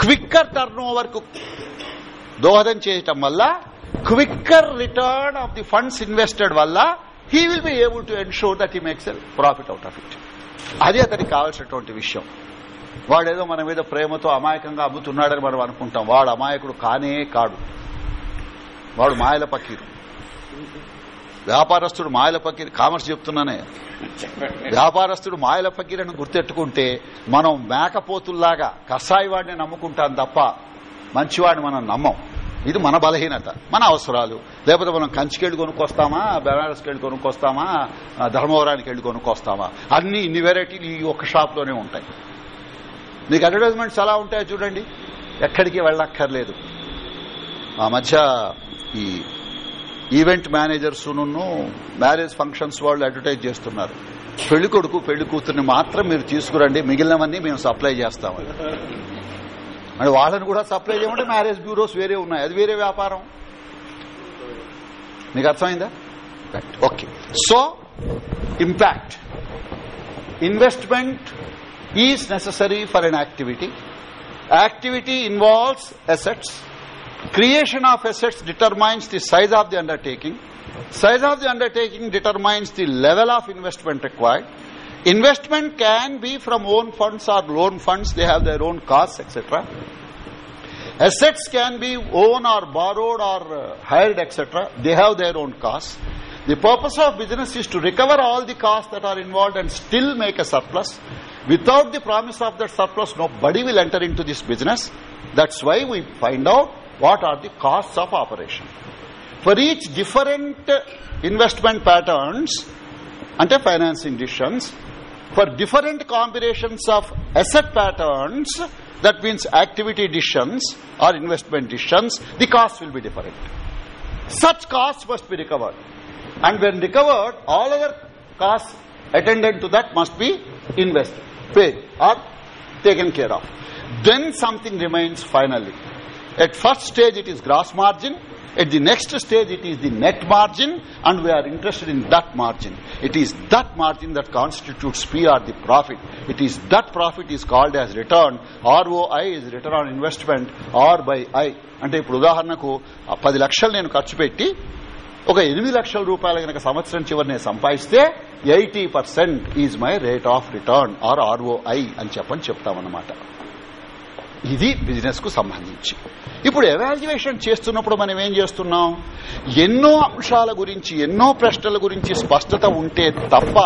క్విక్కర్ టర్న్ ఓవర్కు దోహదం చేయటం వల్ల quicker return of the funds invested వల్ల he will be able to ensure that he makes a profit out of it అది అతనికి కావాల్సినటువంటి విషయం. వాడేదో మన మీద ప్రేమతో అమాయకంగా అమ్ముతున్నాడని మనం అనుకుంటాం. వాడు అమాయకుడు కానే కాడు. వాడు మాయల పక్కీరు వ్యాపారస్తుడు మాయల పక్కీరు కామర్స్ చెప్తున్నానే. వ్యాపారస్తుడు మాయల పక్కీరని గుర్తెట్టుకుంటే మనం మేకపోతుల్లాగా కషాయి వాడిని నమ్ముకుంటాం తప్ప మంచివాడిని మనం నమ్మం. ఇది మన బలహీనత మన అవసరాలు. లేకపోతే మనం కంచికెళ్ళి కొనుక్కొస్తామా బెనారస్కి వెళ్ళి కొనుక్కొస్తామా ధర్మవరానికి వెళ్ళి కొనుక్కొస్తామా? అన్ని ఇన్ని వెరైటీలు ఈ ఒక్క షాప్లోనే ఉంటాయి. మీకు అడ్వర్టైజ్మెంట్స్ ఎలా ఉంటాయో చూడండి. ఎక్కడికి వెళ్ళక్కర్లేదు. ఆ మధ్య ఈ ఈవెంట్ మేనేజర్స్ మ్యారేజ్ ఫంక్షన్స్ వాళ్ళు అడ్వర్టైజ్ చేస్తున్నారు. పెళ్ళి కొడుకు పెళ్ళి కూతుర్ని మాత్రం మీరు తీసుకురండి. మిగిలినవన్నీ మేము సప్లై చేస్తామని అంటే వాళ్ళని కూడా సప్లై చేయమంటే మ్యారేజ్ బ్యూరోస్ వేరే ఉన్నాయి అది వేరే వ్యాపారం మీకు అర్థమైందా okay so impact investment is necessary for an activity activity involves assets creation of assets determines the size of the undertaking size of the undertaking determines the level of investment required investment can be from own funds or loan funds they have their own costs etc assets can be owned or borrowed or uh, hired etc they have their own costs. The purpose of business is to recover all the costs that are involved and still make a surplus. Without the promise of that surplus nobody will enter into this business. That's why we find out what are the costs of operation. For each different investment patterns ante financing decisions for different combinations of asset patterns that means activity decisions or investment decisions the cost will be different. Such costs must be recovered. And when recovered all other costs attendant to that must be invested paid or taken care of. Then something remains finally. At first stage it is gross margin at the next stage it is the net margin and we are interested in that margin it is that margin that constitutes p or the profit it is that profit is called as return roi is return on investment r by i అంటే ఇప్పుడు ఉదాహరణకు పది లక్షలు నేను ఖర్చు పెట్టి ఒక ఎనిమిది లక్షల రూపాయలు కనుక సంవత్సరం చివరి నేను సంపాదిస్తే eighty percent is my rate of return or ROI అని చెప్పని చెప్తామన్నమాట ఇది బిజినెస్కు సంబంధించి ఇప్పుడు ఎవాల్యుయేషన్ చేస్తున్నప్పుడు మనం ఏం చేస్తున్నాం? ఎన్నో అంశాల గురించి ఎన్నో ప్రశ్నల గురించి స్పష్టత ఉంటే తప్ప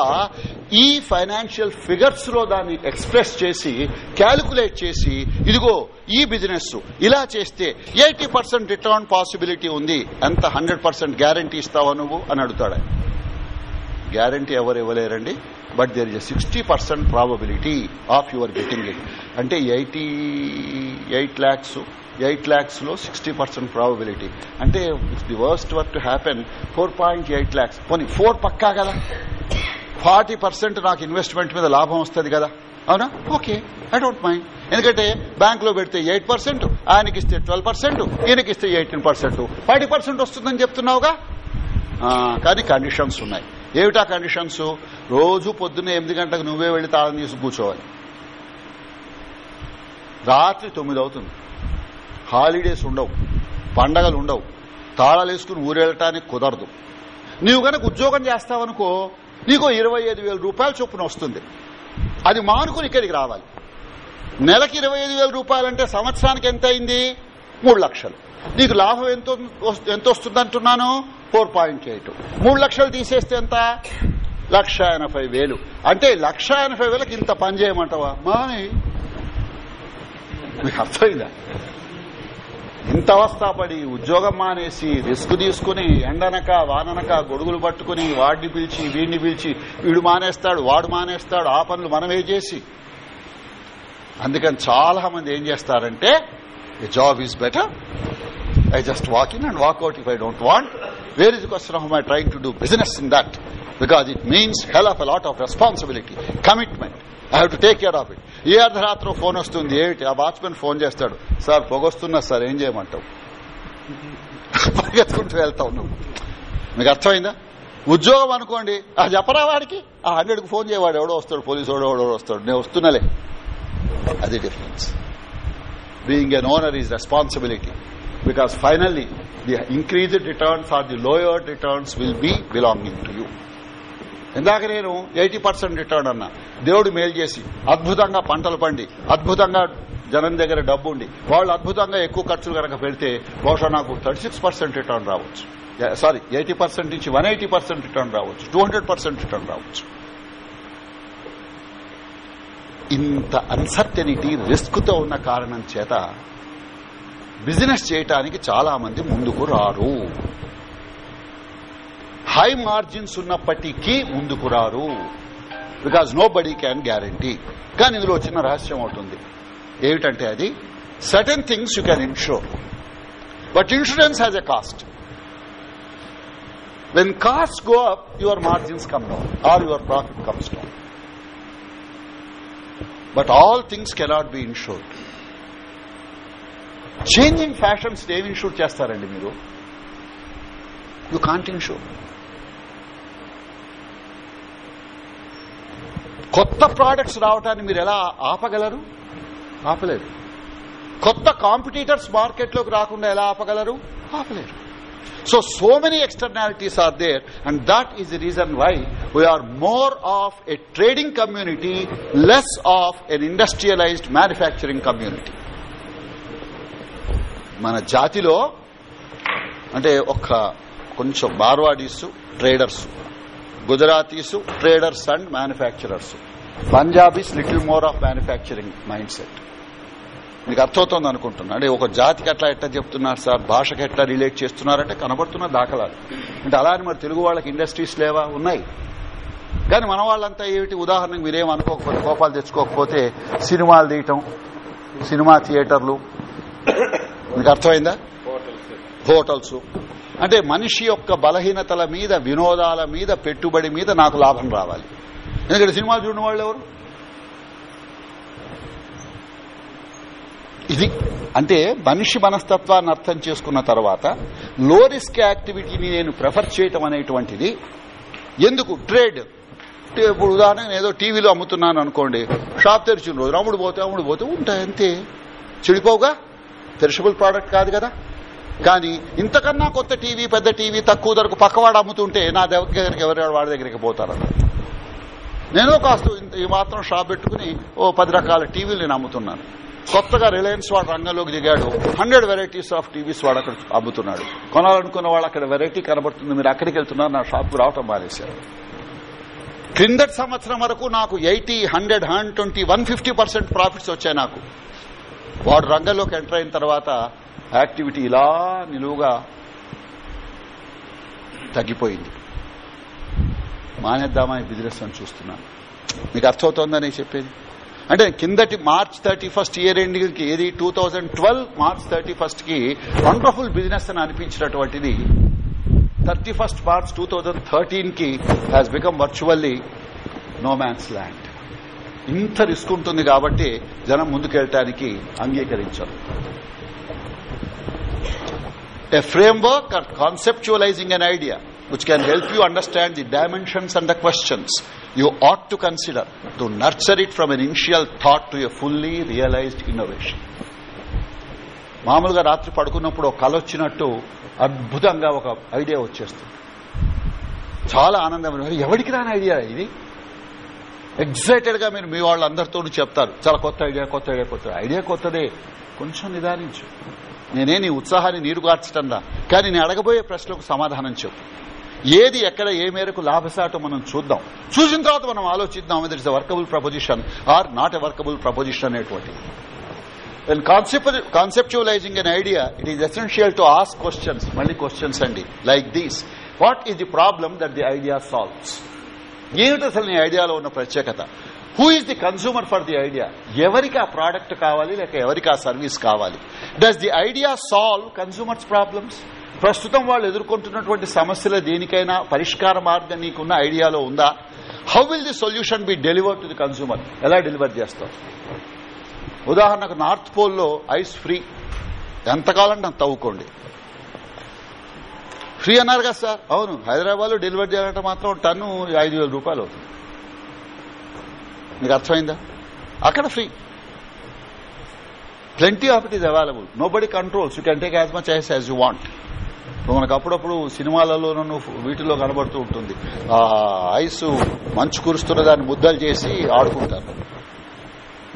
ఈ ఫైనాన్షియల్ ఫిగర్స్లో దాన్ని ఎక్స్ప్రెస్ చేసి క్యాలిక్యులేట్ చేసి ఇదిగో ఈ బిజినెస్ ఇలా చేస్తే ఎయిటీ పర్సెంట్ రిటర్న్ పాసిబిలిటీ ఉంది. ఎంత హండ్రెడ్ పర్సెంట్ గ్యారంటీ ఇస్తావా నువ్వు? అని అడుగుతాడు గ్యారంటీ ఎవరు ఇవ్వలేరండి? But there is sixty percent probability of your getting it అంటే ఎయిటీ ఎయిట్ ల్యాక్స్ ఎయిట్ ల్యాక్స్లో సిక్స్టీ పర్సెంట్ ప్రాబబిలిటీ అంటే the worst work to happen four point eight lakhs పోనీ ఫోర్ పక్కా కదా? ఫార్టీ పర్సెంట్ నాకు ఇన్వెస్ట్మెంట్ మీద లాభం వస్తుంది కదా? అవునా? ఓకే ఐ డోంట్ మైండ్ ఎందుకంటే బ్యాంక్లో పెడితే ఎయిట్ పర్సెంట్ ఆయనకి ఇస్తే ట్వెల్వ్ పర్సెంట్ ఈయనకి ఇస్తే ఎయిటీన్ పర్సెంట్ ఫార్టీ పర్సెంట్ వస్తుందని చెప్తున్నావుగా? కానీ కండిషన్స్ ఉన్నాయి. ఏమిటా కండిషన్స్? రోజు పొద్దున్న ఎనిమిది గంటలకు నువ్వే వెళ్ళి తాళం తీసి కూర్చోవాలి. రాత్రి తొమ్మిది అవుతుంది. హాలిడేస్ ఉండవు. పండగలు ఉండవు. తాళాలు వేసుకుని ఊరెళ్ళటానికి కుదరదు. నీవు కనుక ఉద్యోగం చేస్తావనుకో నీకు ఇరవై ఐదు వేల రూపాయల చొప్పున వస్తుంది. అది మానుకుని ఇక్కడికి రావాలి. నెలకి ఇరవై ఐదు వేల రూపాయలంటే సంవత్సరానికి ఎంత అయింది? మూడు లక్షలు. నీకు లాభం ఎంత ఎంత వస్తుంది అంటున్నాను ఫోర్ పాయింట్ ఎయిట్. మూడు లక్షలు తీసేస్తే ఎంత? లక్ష ఎనభై వేలు. అంటే లక్ష ఎనభై వేలకు ఇంత పని చేయమంటావా? మాని మీకు అర్థమైందా? ఇంత అవస్థపడి ఉద్యోగం మానేసి రిస్క్ తీసుకుని ఎండనక వాననక గొడుగులు పట్టుకుని వాడిని పిలిచి వీడిని పిలిచి వీడు మానేస్తాడు వాడు మానేస్తాడు ఆ పనులు మనమే చేసి. అందుకని చాలా మంది ఏం చేస్తారంటే job is better I just walk in and walk out if I don't want where is question of my trying to do business in that because it means hell of a lot of responsibility commitment I have to take care of it ఏ అర్ధరాత్రం phone వస్తుంది. ఏమిటి? ఆ watchman phone చేస్తాడు. Sir పొగొస్తున్నా sir ఏం చేయమంటావు? పరిగెత్తుకుంటూ వెళ్తావు నువ్వు. మీకు అర్థమైందా? ఉద్యోగం అనుకోండి. ఆ చెప్పరా వాడికి? ఆ హండ్రెడ్కు ఫోన్ చేయవాడు ఎవడో వస్తాడు పోలీసు వాడు ఎవడో వస్తాడు. నేను వస్తున్నలే. అది difference. Being an owner is responsibility. Because finally the increased returns or the lower returns will be belonging to you ఇందాక నేను ఎయిటీ పర్సెంట్ రిటర్న్ అన్నా. దేవుడు మేలు చేసి అద్భుతంగా పంటలు పండి అద్భుతంగా జనం దగ్గర డబ్బు ఉండి వాళ్ళు అద్భుతంగా ఎక్కువ ఖర్చులు కనుక పెడితే బహుశా నాకు థర్టీ సిక్స్ పర్సెంట్ రిటర్న్ రావచ్చు సారీ ఎయిటీ పర్సెంట్ నుంచి వన్ ఎయిటీ పర్సెంట్ రిటర్న్ రావచ్చు. టూ హండ్రెడ్ పర్సెంట్ రిటర్న్ రావచ్చు. ఇంత అన్సర్టనిటీ రిస్క్తో ఉన్న కారణం చేత బిజినెస్ చేయటానికి చాలా మంది ముందుకు రారు. హై మార్జిన్స్ ఉన్నప్పటికీ ముందుకు రారు. Because nobody can guarantee. కానీ ఇందులో చిన్న రహస్యం అవుతుంది ఏమిటంటే అది? Certain things you can insure but insurance has a cost. When cost go up your margins come down. Or your profit comes down. But all things cannot be insured. Changing fashions ఏమి insure చేస్తారండి మీరు you can't insure కొత్త products రావటాన్ని మీరు ఎలా ఆపగలరు? ఆపలేరు. కొత్త కాంపిటీటర్స్ మార్కెట్లోకి రాకుండా ఎలా ఆపగలరు? ఆపలేరు. So so many externalities are there and that is the reason why we are more of a trading community less of an industrialised manufacturing community మన జాతిలో అంటే ఒక కొంచెం Marwaris traders Gujaratis traders and manufacturers. Punjabis little more of manufacturing mindset మీకు అర్థమవుతోంది అనుకుంటున్నా. అంటే ఒక జాతికి ఎట్లా ఎట్లా చెప్తున్నారు సార్? భాషకి ఎట్లా రిలేట్ చేస్తున్నారంటే కనబడుతున్న దాఖలాలు. అంటే అలానే మరి తెలుగు వాళ్ళకి ఇండస్ట్రీస్ లేవా? ఉన్నాయి. కానీ మన వాళ్ళంతా ఏమిటి? ఉదాహరణకు మీరేం అనుకోకపోతే కోపాలు తెచ్చుకోకపోతే సినిమాలు తీయటం సినిమా థియేటర్లు మీకు అర్థమైందా? హోటల్స్. అంటే మనిషి యొక్క బలహీనతల మీద వినోదాల మీద పెట్టుబడి మీద నాకు లాభం రావాలి. ఎందుకంటే సినిమాలు చూడని వాళ్ళు ఎవరు? ఇది అంటే మనిషి మనస్తత్వాన్ని అర్థం చేసుకున్న తర్వాత లో రిస్క్ యాక్టివిటీని నేను ప్రిఫర్ చేయటం అనేటువంటిది. ఎందుకు? ట్రేడ్. ఇప్పుడు ఉదాహరణ ఏదో టీవీలో అమ్ముతున్నాను అనుకోండి షాప్ తెరిచిన రోజు అమ్ముడు పోతే అమ్ముడు పోతే ఉంటాయి అంతే. చెడిపోగా పెరిషబుల్ ప్రోడక్ట్ కాదు కదా? కానీ ఇంతకన్నా కొత్త టీవీ పెద్ద టీవీ తక్కువ ధరకు పక్కవాడు అమ్ముతుంటే నా దగ్గరికి ఎవరు వాడి దగ్గరికి పోతారన్న నేను కాస్త ఈ మాత్రం షాప్ పెట్టుకుని ఓ పది రకాల టీవీలు నేను అమ్ముతున్నాను. కొత్తగా రిలయన్స్ వాడు రంగంలోకి దిగాడు. హండ్రెడ్ వెరైటీస్ ఆఫ్ టీవీస్ వాడు అక్కడ అమ్ముతున్నాడు. కొనాలనుకున్న వాళ్ళు అక్కడ వెరైటీ కనబడుతుంది. మీరు అక్కడికి వెళ్తున్నారు. నా షాప్కి రావటం మానేశారు. క్రిందటి సంవత్సరం వరకు నాకు eighty hundred hundred twenty one fifty percent profits వచ్చాయి నాకు. వాడు రంగంలోకి ఎంటర్ అయిన తర్వాత యాక్టివిటీ ఇలా నిలువుగా తగ్గిపోయింది. మానేద్దామని బిజినెస్ అని చూస్తున్నాను. మీకు అర్థమవుతోందని చెప్పేది? అంటే కిందటి మార్చ్ థర్టీ ఫస్ట్ ఇయర్ ఎండింగ్కి ఏది? Two thousand twelve March thirty ఫస్ట్కి వండర్ఫుల్ బిజినెస్ అని అనిపించినటువంటిది thirty first March two thousand థర్టీన్కి has become virtually no man's land ఇంత రిస్క్ ఉంటుంది కాబట్టి జనం ముందుకెళ్ళటానికి అంగీకరించరు. A framework and conceptualising an idea which can help you understand the dimensions and the questions you ought to consider to nurture it from an initial thought to a fully realised innovation మామూలుగా రాత్రి పడుకున్నప్పుడు ఒక కళ వచ్చినట్టు అద్భుతంగా ఒక idea వచ్చేస్తుంది. చాలా ఆనందం. ఎవరికి రాని ఐడియా ఇది? ఎగ్జైటెడ్గా మీరు మీ వాళ్ళందరితో చెప్తారు. చాలా కొత్త ఐడియా కొత్త ఐడియా కొత్త ఐడియా కొత్తదే. కొంచెం నిదానించు. నేనే నీ ఉత్సాహాన్ని నీరు కానీ నేను అడగబోయే ప్రశ్నలకు సమాధానం చెప్పు. ఏది ఎక్కడ ఏ మేరకు లాభసాటం మనం చూద్దాం. చూసిన తర్వాత మనం ఆలోచిద్దాం. ఇది is workable proposition or not a workable proposition అనేటువంటి when conceptualizing an idea it is essential to ask questions. మళ్ళీ క్వశ్చన్స్ అండి. Like these what is the problem that the idea solves ఏమిటి అసలు నీ ఐడియాలో ఉన్న ప్రత్యేకత? Who is the consumer for the idea ఎవరికి ఆ ప్రోడక్ట్ కావాలి లేక ఎవరికి ఆ సర్వీస్ కావాలి? Does the idea solve consumers problems ప్రస్తుతం వాళ్ళు ఎదుర్కొంటున్నటువంటి సమస్యల దేనికైనా పరిష్కార మార్గం నీకున్న ఐడియాలో ఉందా? How will the solution be deliver to the consumer ఎలా డెలివర్ చేస్తాం ఉదాహరణకు నార్త్ పోల్లో ఐస్ ఫ్రీ. ఎంతకాలంటే అంత తవ్వుకోండి. ఫ్రీ అన్నారు కదా సార్. అవును హైదరాబాద్లో డెలివరీ చేయాలంటే మాత్రం టన్ను ఐదు వేల రూపాయలు అవుతుంది. మీకు అర్థమైందా? అక్కడ free. Plenty of it is available nobody controls you can take as much as as you want మనకు అప్పుడప్పుడు సినిమాలలోనూ వీటిలో కనబడుతూ ఉంటుంది. ఆ ఐస్ మంచు కురుస్తున్న దాన్ని ముద్దలు చేసి ఆడుకుంటారు.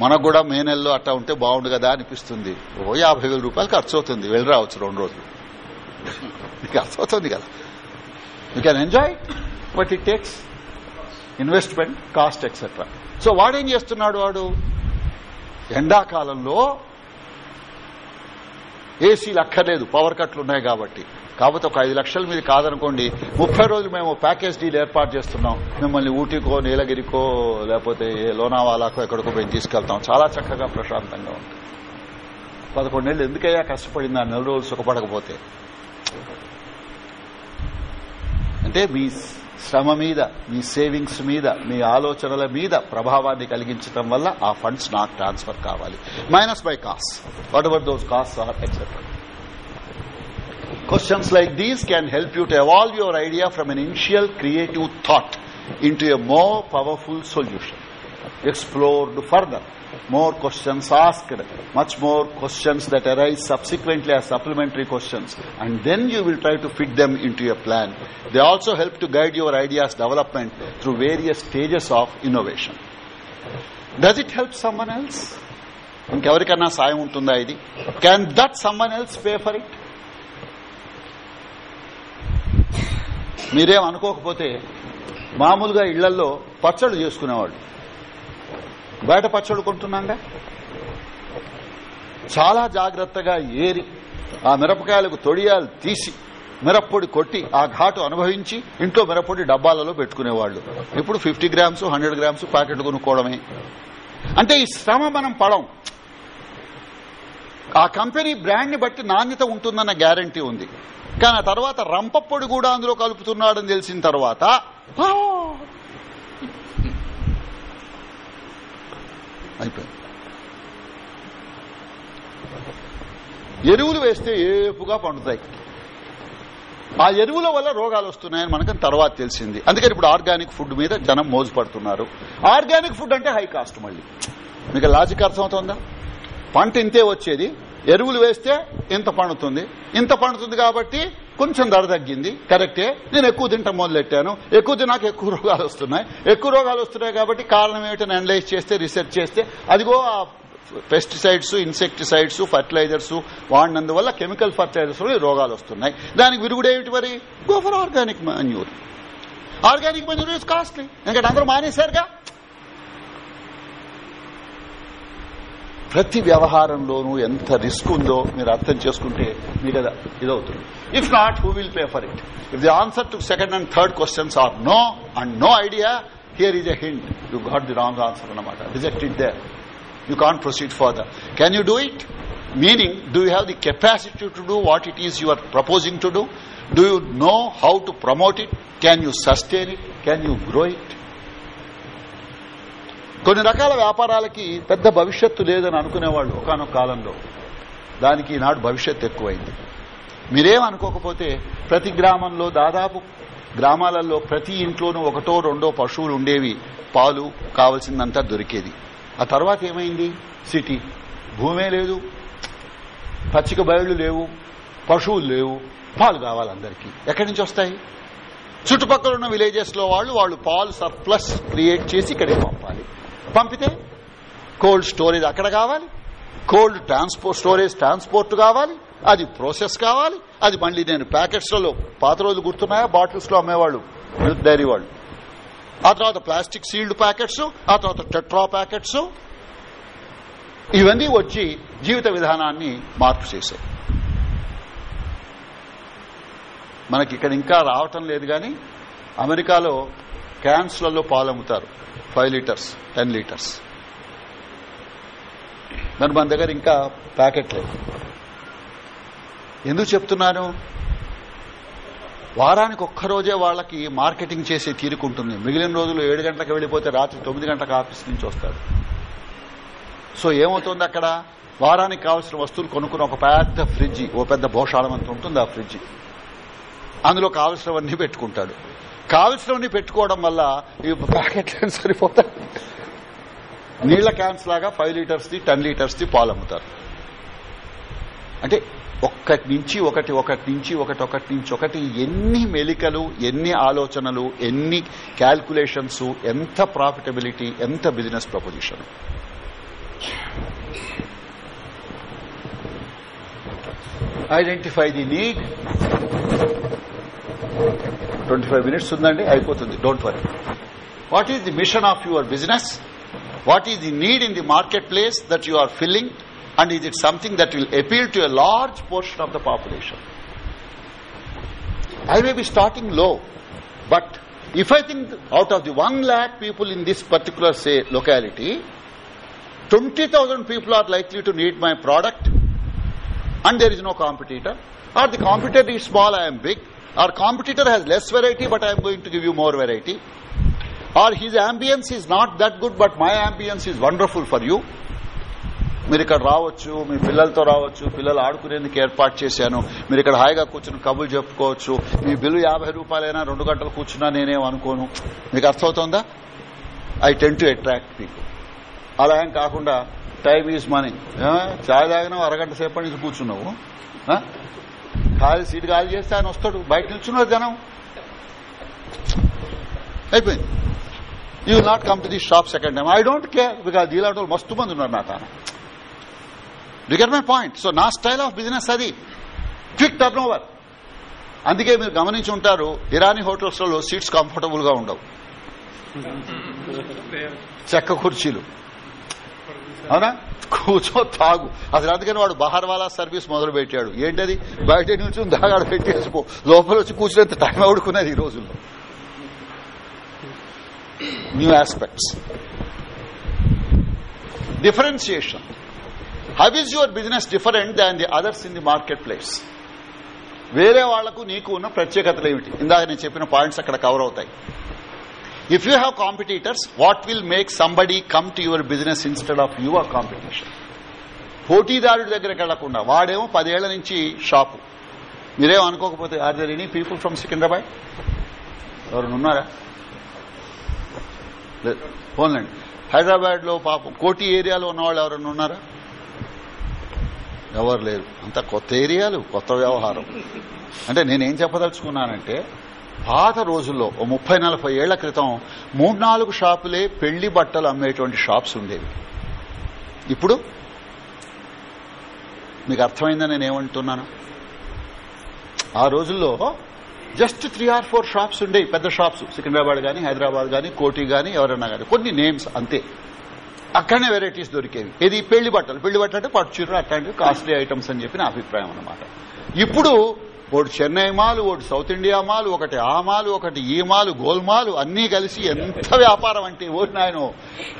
మనకు కూడా మే నెలలో అట్టా ఉంటే బాగుండు కదా అనిపిస్తుంది. ఓ యాభై వేల రూపాయలు ఖర్చు అవుతుంది. వెళ్ళి రావచ్చు రెండు రోజులు. మీకు అర్థమవుతుంది కదా you can enjoy but it takes investment cost etcetera so వాడేం చేస్తున్నాడు వాడు? ఎండాకాలంలో ఏసీలు అక్కర్లేదు పవర్ కట్లు ఉన్నాయి కాబట్టి. కాకపోతే ఒక ఐదు లక్షల మీద కాదనుకోండి ముప్పై రోజులు మేము ప్యాకేజ్ డీల్ ఏర్పాటు చేస్తున్నాం. మిమ్మల్ని ఊటీకో నీలగిరికో లేకపోతే లోనావాలాకో ఎక్కడికో పోయి తీసుకెళ్తాం. చాలా చక్కగా ప్రశాంతంగా ఉంటుంది. పదకొండేళ్ళు ఎందుకయ్యా కష్టపడింది ఆ నెల రోజులు సుఖపడకపోతే? అంటే మీ శ్రమ మీద మీ సేవింగ్స్ మీద మీ ఆలోచనల మీద ప్రభావాన్ని కలిగించడం వల్ల ఆ ఫండ్స్ నాకు ట్రాన్స్ఫర్ కావాలి minus by cost whatever those cost or etcetera Questions like these can help you to evolve your idea from an initial creative thought into a more powerful solution. Explored further. More questions asked, much more questions that arise subsequently as supplementary questions, and then you will try to fit them into your plan. They also help to guide your ideas development through various stages of innovation. Does it help someone else? ఇంకెవరికన్నా సాయం ఉంటుందా ఇది can that someone else pay for it మీరేం అనుకోకపోతే మామూలుగా ఇళ్ళలో పచ్చళ్ళు చేసుకునేవాళ్ళు బయట పచ్చళ్ళు కొంటున్నాగా? చాలా జాగ్రత్తగా ఏరి ఆ మిరపకాయలకు తొడియాలు తీసి మిరప్పొడి కొట్టి ఆ ఘాటు అనుభవించి ఇంట్లో మిరప్పొడి డబ్బాలలో పెట్టుకునేవాళ్ళు ఇప్పుడు fifty grams hundred grams packet కొనుక్కోవడమే. అంటే ఈ శ్రమ మనం పడం. ఆ కంపెనీ బ్రాండ్ని బట్టి నాణ్యత ఉంటుందన్న గ్యారంటీ ఉంది. కానీ ఆ తర్వాత రంపప్పొడి కూడా అందులో కలుపుతున్నాడని తెలిసిన తర్వాత అయిపోయింది. ఎరువులు వేస్తే ఏపుగా పండుతాయి. ఆ ఎరువుల వల్ల రోగాలు వస్తున్నాయని మనకు తర్వాత తెలిసింది. అందుకని ఇప్పుడు ఆర్గానిక్ ఫుడ్ మీద జనం మోజు పడుతున్నారు ఆర్గానిక్ ఫుడ్ అంటే హై కాస్ట్ మళ్ళీ. మీకు లాజిక్ అర్థమవుతుందా? పంట ఇంతే వచ్చేది. ఎరువులు వేస్తే ఇంత పండుతుంది. ఇంత పండుతుంది కాబట్టి కొంచెం ధర తగ్గింది. కరెక్టే. నేను ఎక్కువ తింటాం మొదలెట్టాను. ఎక్కువ తినాక ఎక్కువ రోగాలు వస్తున్నాయి. ఎక్కువ రోగాలు వస్తున్నాయి కాబట్టి కారణం ఏమిటని అనలైజ్ చేస్తే రీసెర్చ్ చేస్తే అదిగో ఆ పెస్టిసైడ్స్ ఇన్సెక్టిసైడ్స్ ఫర్టిలైజర్స్ వాడినందువల్ల కెమికల్ ఫర్టిలైజర్స్ రోగాలు వస్తున్నాయి. దానికి విరుగుడేమిటి మరి? Go for organic manure. Organic manure is costly. ఎందుకంటే అందరూ మానేశారుగా. ప్రతి వ్యవహారంలోనూ ఎంత రిస్క్ ఉందో మీరు అర్థం చేసుకుంటే మీకు ఇదవుతుంది. If not who will pay for it if the answer to second and third questions are no and no idea here is a hint you got the wrong answer అన్నమాట. Reject it they you can't proceed further can you do it meaning do you have the capacity to do what it is you are proposing to do do you know how to promote it can you sustain it can you grow it కొన్ని రకాల వ్యాపారాలకి పెద్ద భవిష్యత్తు లేదని అనుకునేవాళ్ళు ఒకనొక కాలంలో. దానికి ఈనాడు భవిష్యత్తు ఎక్కువైంది. మీరేం అనుకోకపోతే ప్రతి గ్రామంలో దాదాపు గ్రామాలలో ప్రతి ఇంట్లోనూ ఒకటో రెండో పశువులు ఉండేవి. పాలు కావలసిందంతా దొరికేది. ఆ తర్వాత ఏమైంది? సిటీ. భూమే లేదు. పచ్చిక బయళ్ళు లేవు. పశువులు లేవు. పాలు కావాలి అందరికీ. ఎక్కడి నుంచి వస్తాయి? చుట్టుపక్కల ఉన్న విలేజెస్లో వాళ్ళు వాళ్ళు పాలు సర్ప్లస్ క్రియేట్ చేసి ఇక్కడికి పంపాలి. పంపితే కోల్డ్ స్టోరేజ్ అక్కడ కావాలి కోల్డ్ ట్రాన్స్పోర్ట్ స్టోరేజ్ ట్రాన్స్పోర్ట్ కావాలి అది ప్రాసెస్ కావాలి అది మళ్ళీ నేను ప్యాకెట్స్లలో పాత రోజులు గుర్తున్నాయా? బాటిల్స్లో అమ్మేవాళ్ళు మిల్క్ డైరీ వాళ్ళు. ఆ తర్వాత ప్లాస్టిక్ సీల్డ్ ప్యాకెట్స్ ఆ తర్వాత టెట్రా ప్యాకెట్స్ ఇవన్నీ వచ్చి జీవిత విధానాన్ని మార్పు చేశాయి. మనకి ఇక్కడ ఇంకా రావటం లేదు కానీ అమెరికాలో క్యాన్స్లలో పాలు అమ్ముతారు ఫైవ్ లీటర్స్ టెన్ లీటర్స్. మరి మన దగ్గర ఇంకా ప్యాకెట్ లేదు ఎందుకు చెప్తున్నాను? వారానికి ఒక్కరోజే వాళ్ళకి మార్కెటింగ్ చేసే తీరుకుంటుంది మిగిలిన రోజులు ఏడు గంటలకు వెళ్ళిపోతే రాత్రి తొమ్మిది గంటలకు ఆఫీస్ నుంచి వస్తాడు సో ఏమవుతుంది అక్కడ? వారానికి కావాల్సిన వస్తువులు కొనుక్కుని ఒక పెద్ద ఫ్రిడ్జ్ ఓ పెద్ద భోషాలం అంత ఉంటుంది ఆ ఫ్రిడ్జ్. అందులో కావలసినవన్నీ పెట్టుకుంటాడు. కావలసినవన్నీ పెట్టుకోవడం వల్ల ఈ ప్యాకెట్లు సరిపోతాయి. నీళ్ళ క్యాన్స్ లాగా five litres the ten litres the పాలు అమ్ముతారు. అంటే ఒక్కటి నుంచి ఒకటి ఒకటి నుంచి ఒకటి ఒకటి నుంచి ఒకటి ఎన్ని మెలికలు ఎన్ని ఆలోచనలు ఎన్ని క్యాల్కులేషన్స్ ఎంత ప్రాఫిటబిలిటీ ఎంత business proposition identify the need twenty five minutes ఉందండి అయిపోతుంది don't worry what is the mission of your business what is the need in the marketplace that you are filling and is it something that will appeal to a large portion of the population? I may be starting low, but if I think out of the 1 lakh people in this particular say locality, 20,000 people are likely to need my product and there is no competitor, or the competitor is small, I am big, Our competitor has less variety but I am going to give you more variety, or his ambience is not that good but my ambience is wonderful for you, మీరు ఇక్కడ రావచ్చు మీ పిల్లలతో రావచ్చు పిల్లలు ఆడుకునేందుకు ఏర్పాటు చేశాను. మీరు ఇక్కడ హాయిగా కూర్చుని కబులు చెప్పుకోవచ్చు. మీ బిల్లు యాభై రూపాయలైనా రెండు గంటలు కూర్చున్నా నేనేం అనుకోను. మీకు అర్థమవుతోందా? I tend to attract people అలా ఏం కాకుండా టైం ఈజ్ మనీ చాయ్ తాగినావు అరగంట సేపటి నుంచి కూర్చున్నావు. ఖాళీ సీట్ ఖాళీ చేస్తే ఆయన వస్తాడు. బయట నిల్చున్నారు జనం. అయిపోయింది. You will not come to the shop second time I don't care because ఇలాంటి వాళ్ళు మస్తు మంది ఉన్నారు నా తాను. గెట్ మై పాయింట్ సో నా స్టైల్ ఆఫ్ బిజినెస్ అది. క్విక్ టర్న్ ఓవర్ అందుకే మీరు గమనించి ఉంటారు ఇరానీ హోటల్స్లో సీట్స్ కంఫర్టబుల్గా ఉండవు. చెక్క కుర్చీలు. అవునా? కూర్చో తాగు అసలు అందుకని వాడు బహార్ వాలా సర్వీస్ మొదలు పెట్టాడు. ఏంటది? బయట నుంచి దాగాడు పెట్టేసుకో. లోపల వచ్చి కూర్చునేంత టైం అవుడుకున్నది ఈ రోజుల్లో. New aspects differentiation how is your business different than the others in the marketplace వేరే వాళ్ళకు నీకు ఉన్న ప్రత్యేకతలు ఏమిటి? ఇందాక నేను చెప్పిన పాయింట్స్ అక్కడ కవర్ అవుతాయి. If you have competitors what will make somebody come to your business instead of your competition పోటీదారుడి దగ్గరికి వెళ్ళకుండా వాడేమో పదేళ్ళ నుంచి షాపు. మీరేం అనుకోకపోతే are there any people from Secunderabad ఎవరైనా ఉన్నారా? పోన్లండి. హైదరాబాద్లో పాపం కోటి ఏరియాలో ఉన్నవాళ్ళు ఎవరైనా ఉన్నారా? ఎవరు లేరు. అంత కొత్త ఏరియాలు కొత్త వ్యవహారం. అంటే నేనేం చెప్పదలుచుకున్నానంటే పాత రోజుల్లో ఓ ముప్పై నలభై ఏళ్ళ క్రితం మూడు నాలుగు షాపులే పెళ్ళి బట్టలు అమ్మేటువంటి షాప్స్ ఉండేవి. ఇప్పుడు? మీకు అర్థమైందని నేను ఏమంటున్నాను ఆ రోజుల్లో just three or four shops ఉండేవి. పెద్ద షాప్స్ సికింద్రాబాద్ గానీ హైదరాబాద్ గానీ కోటి గానీ ఎవరైనా గానీ. కొన్ని నేమ్స్ అంతే. అక్కడనే వెరైటీస్ దొరికేవి. ఇది పెళ్ళి బట్టలు. పెళ్ళి బట్టలు అంటే పట్టు చీర అట్లాంటివి కాస్ట్లీ ఐటమ్స్ అని చెప్పి నా అభిప్రాయం అనమాట ఇప్పుడు ఒకటి చెన్నై మాలు ఒకటి సౌత్ ఇండియా మాలు ఒకటి ఆ మాలు ఒకటి ఈ మాలు గోల్మాలు అన్నీ కలిసి ఎంత వ్యాపారం అంటే ఓటి నాయన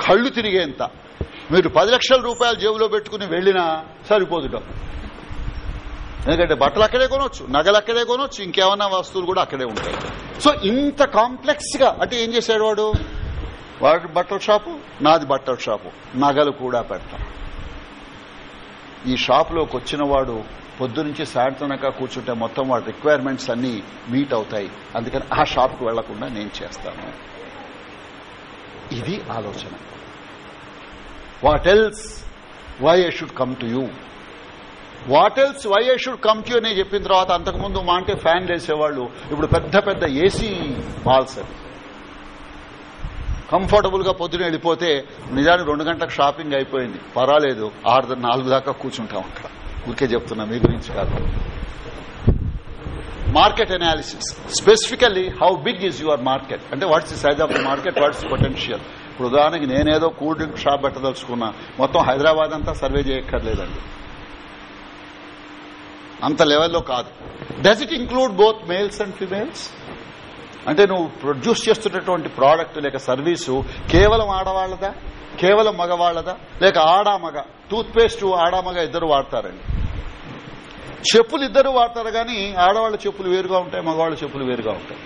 కళ్ళు తిరిగేంత. మీరు పది లక్షల రూపాయలు జేబులో పెట్టుకుని వెళ్ళినా సరిపోదు ఎందుకంటే బట్టలు అక్కడే కొనొచ్చు నగలు అక్కడే కొనొచ్చు ఇంకేమన్నా వస్తువులు కూడా అక్కడే ఉంటాయి. సో ఇంత కాంప్లెక్స్గా అంటే ఏం చేశాడు వాడు? వాడి బట్టల షాపు నాది బట్టల షాపు నగలు కూడా పెడతాం. ఈ షాపులోకి వచ్చిన వాడు పొద్దునుంచి సాయంత్రం దాకా కూర్చుంటే మొత్తం వాడి రిక్వైర్మెంట్స్ అన్ని మీట్ అవుతాయి. అందుకని ఆ షాప్కి వెళ్ళకుండా నేను చేస్తాను. ఇది ఆలోచన. What else why I should come to you what else why I should come to అని చెప్పిన తర్వాత అంతకుముందు మా అంటే ఫ్యాన్ వేసేవాళ్ళు ఇప్పుడు పెద్ద పెద్ద ఏసీ మాల్స్ అవి. కంఫర్టబుల్గా పొద్దున వెళ్ళిపోతే నిజానికి రెండు గంటలకు షాపింగ్ అయిపోయింది. పర్వాలేదు. ఆరు నాలుగు దాకా కూర్చుంటాం అక్కడ. ఊరికే చెప్తున్నా మీ గురించి కాదు. Market analysis specifically how big is your market అంటే what's the size of the market what's potential ఇప్పుడు ఉదాహరణకి నేనేదో కూల్ డ్రింక్ షాప్ పెట్టదలుచుకున్నా మొత్తం హైదరాబాద్ అంతా సర్వే చేయక్కర్లేదండి. అంత లెవెల్లో కాదు. Does it include both males and females అంటే నువ్వు ప్రొడ్యూస్ చేస్తున్నటువంటి ప్రోడక్ట్ లేక సర్వీసు కేవలం ఆడవాళ్ళదా కేవలం మగవాళ్ళదా లేక ఆడా మగ? టూత్ పేస్ట్ ఆడా మగ ఇద్దరు వాడతారండి. చెప్పులు ఇద్దరు వాడతారు కానీ ఆడవాళ్ళ చెప్పులు వేరుగా ఉంటాయి మగవాళ్ళ చెప్పులు వేరుగా ఉంటాయి.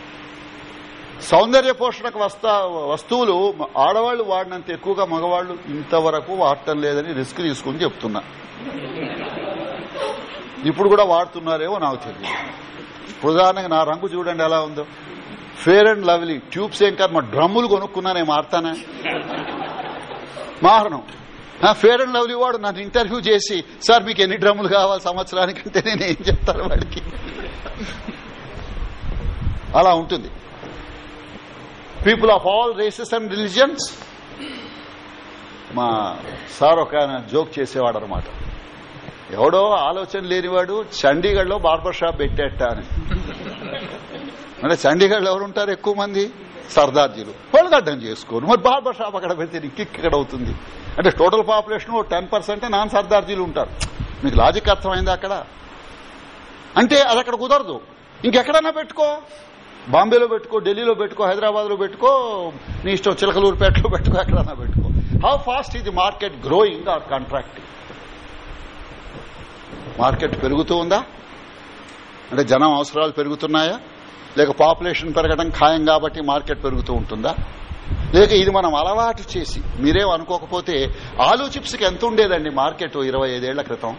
సౌందర్య పోషణకు వస్తా వస్తువులు ఆడవాళ్ళు వాడినంత ఎక్కువగా మగవాళ్ళు ఇంతవరకు వాడటం లేదని రిస్క్ తీసుకుని చెప్తున్నా. ఇప్పుడు కూడా వాడుతున్నారేమో నాకు తెలియదు. ఉదాహరణకు నా రంగు చూడండి ఎలా ఉందో. Fair and lovely. ట్యూబ్స్ ఏం కాదు మా డ్రమ్ములు నేను మారుతానా మారను ఫేర్ అండ్ లవ్లీ వాడు నన్ను ఇంటర్వ్యూ చేసి సార్ మీకు ఎన్ని డ్రమ్ములు కావాలి సంవత్సరానికంటే నేను ఏం చెప్తాను వాడికి? అలా ఉంటుంది. People of all races and religions మా సార్ ఒక ఆయన జోక్ చేసేవాడు అనమాట ఎవడో ఆలోచన లేనివాడు చండీగఢ్లో బార్బర్ షాప్ పెట్టేట అని. అంటే చండీగఢ్లో ఎవరుంటారు ఎక్కువ మంది? సర్దార్జీలు. వాళ్ళు అడ్డం చేసుకోను మరి బార్బర్ షాప్ అక్కడ పెడితే నీకు ఇక్కడ అవుతుంది. అంటే total population ten percent non సర్దార్జీలు ఉంటారు. మీకు లాజిక్ అర్థమైంది అక్కడ? అంటే అది అక్కడ కుదరదు. ఇంకెక్కడన్నా పెట్టుకో. బాంబేలో పెట్టుకో ఢిల్లీలో పెట్టుకో హైదరాబాద్లో పెట్టుకో నీ ఇష్టం చిలకలూరుపేటలో పెట్టుకో ఎక్కడన్నా పెట్టుకో. హౌ ఫాస్ట్ ఇది market growing or contracting market పెరుగుతూ ఉందా? అంటే జనం అవసరాలు పెరుగుతున్నాయా? లేక పాపులేషన్ పెరగడం ఖాయం కాబట్టి మార్కెట్ పెరుగుతూ ఉంటుందా? లేక ఇది మనం అలవాటు చేసి మీరేం అనుకోకపోతే ఆలూ చిప్స్కి ఎంత ఉండేదండి మార్కెట్ ఇరవై ఐదేళ్ళ క్రితం?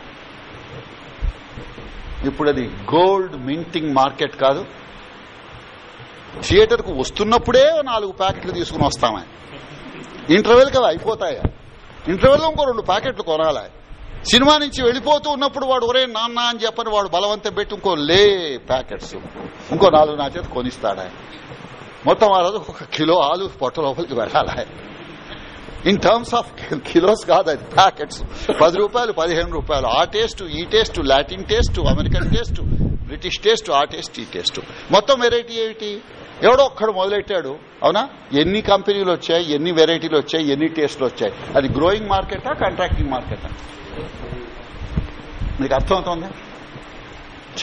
ఇప్పుడు అది గోల్డ్ మింటింగ్ మార్కెట్ కాదు. థియేటర్కు వస్తున్నప్పుడే నాలుగు ప్యాకెట్లు తీసుకుని వస్తామా. ఇంటర్వెల్ కదా అయిపోతాయా? ఇంటర్వెల్ ఇంకో రెండు ప్యాకెట్లు కొనాలా? సినిమా నుంచి వెళ్ళిపోతూ ఉన్నప్పుడు వాడు ఒరే నాన్న అని చెప్పని వాడు బలవంతం పెట్టి ఇంకో లే ప్యాకెట్స్ ఇంకో నాలుగు నా చేత కొనిస్తాడా మొత్తం ఆ రోజు ఒక కిలో ఆలు పొట్ట లోపలికి వెళ్ళాలా ఇన్ టర్మ్స్ ఆఫ్ కిలోస్ కాదు అది ప్యాకెట్స్. పది రూపాయలు పదిహేను రూపాయలు. ఆ టేస్ట్ ఈ taste Latin taste American taste British taste ఆ టేస్ట్ ఈ టేస్ట్. మొత్తం వెరైటీ ఏమిటి? ఎవడో ఒక్కడు మొదలెట్టాడు. అవునా? ఎన్ని కంపెనీలు వచ్చాయి ఎన్ని వెరైటీలు వచ్చాయి ఎన్ని టేస్ట్లు వచ్చాయి. అది గ్రోయింగ్ మార్కెటా కాంట్రాక్టింగ్ మార్కెటా మీకు అర్థమవుతోంది?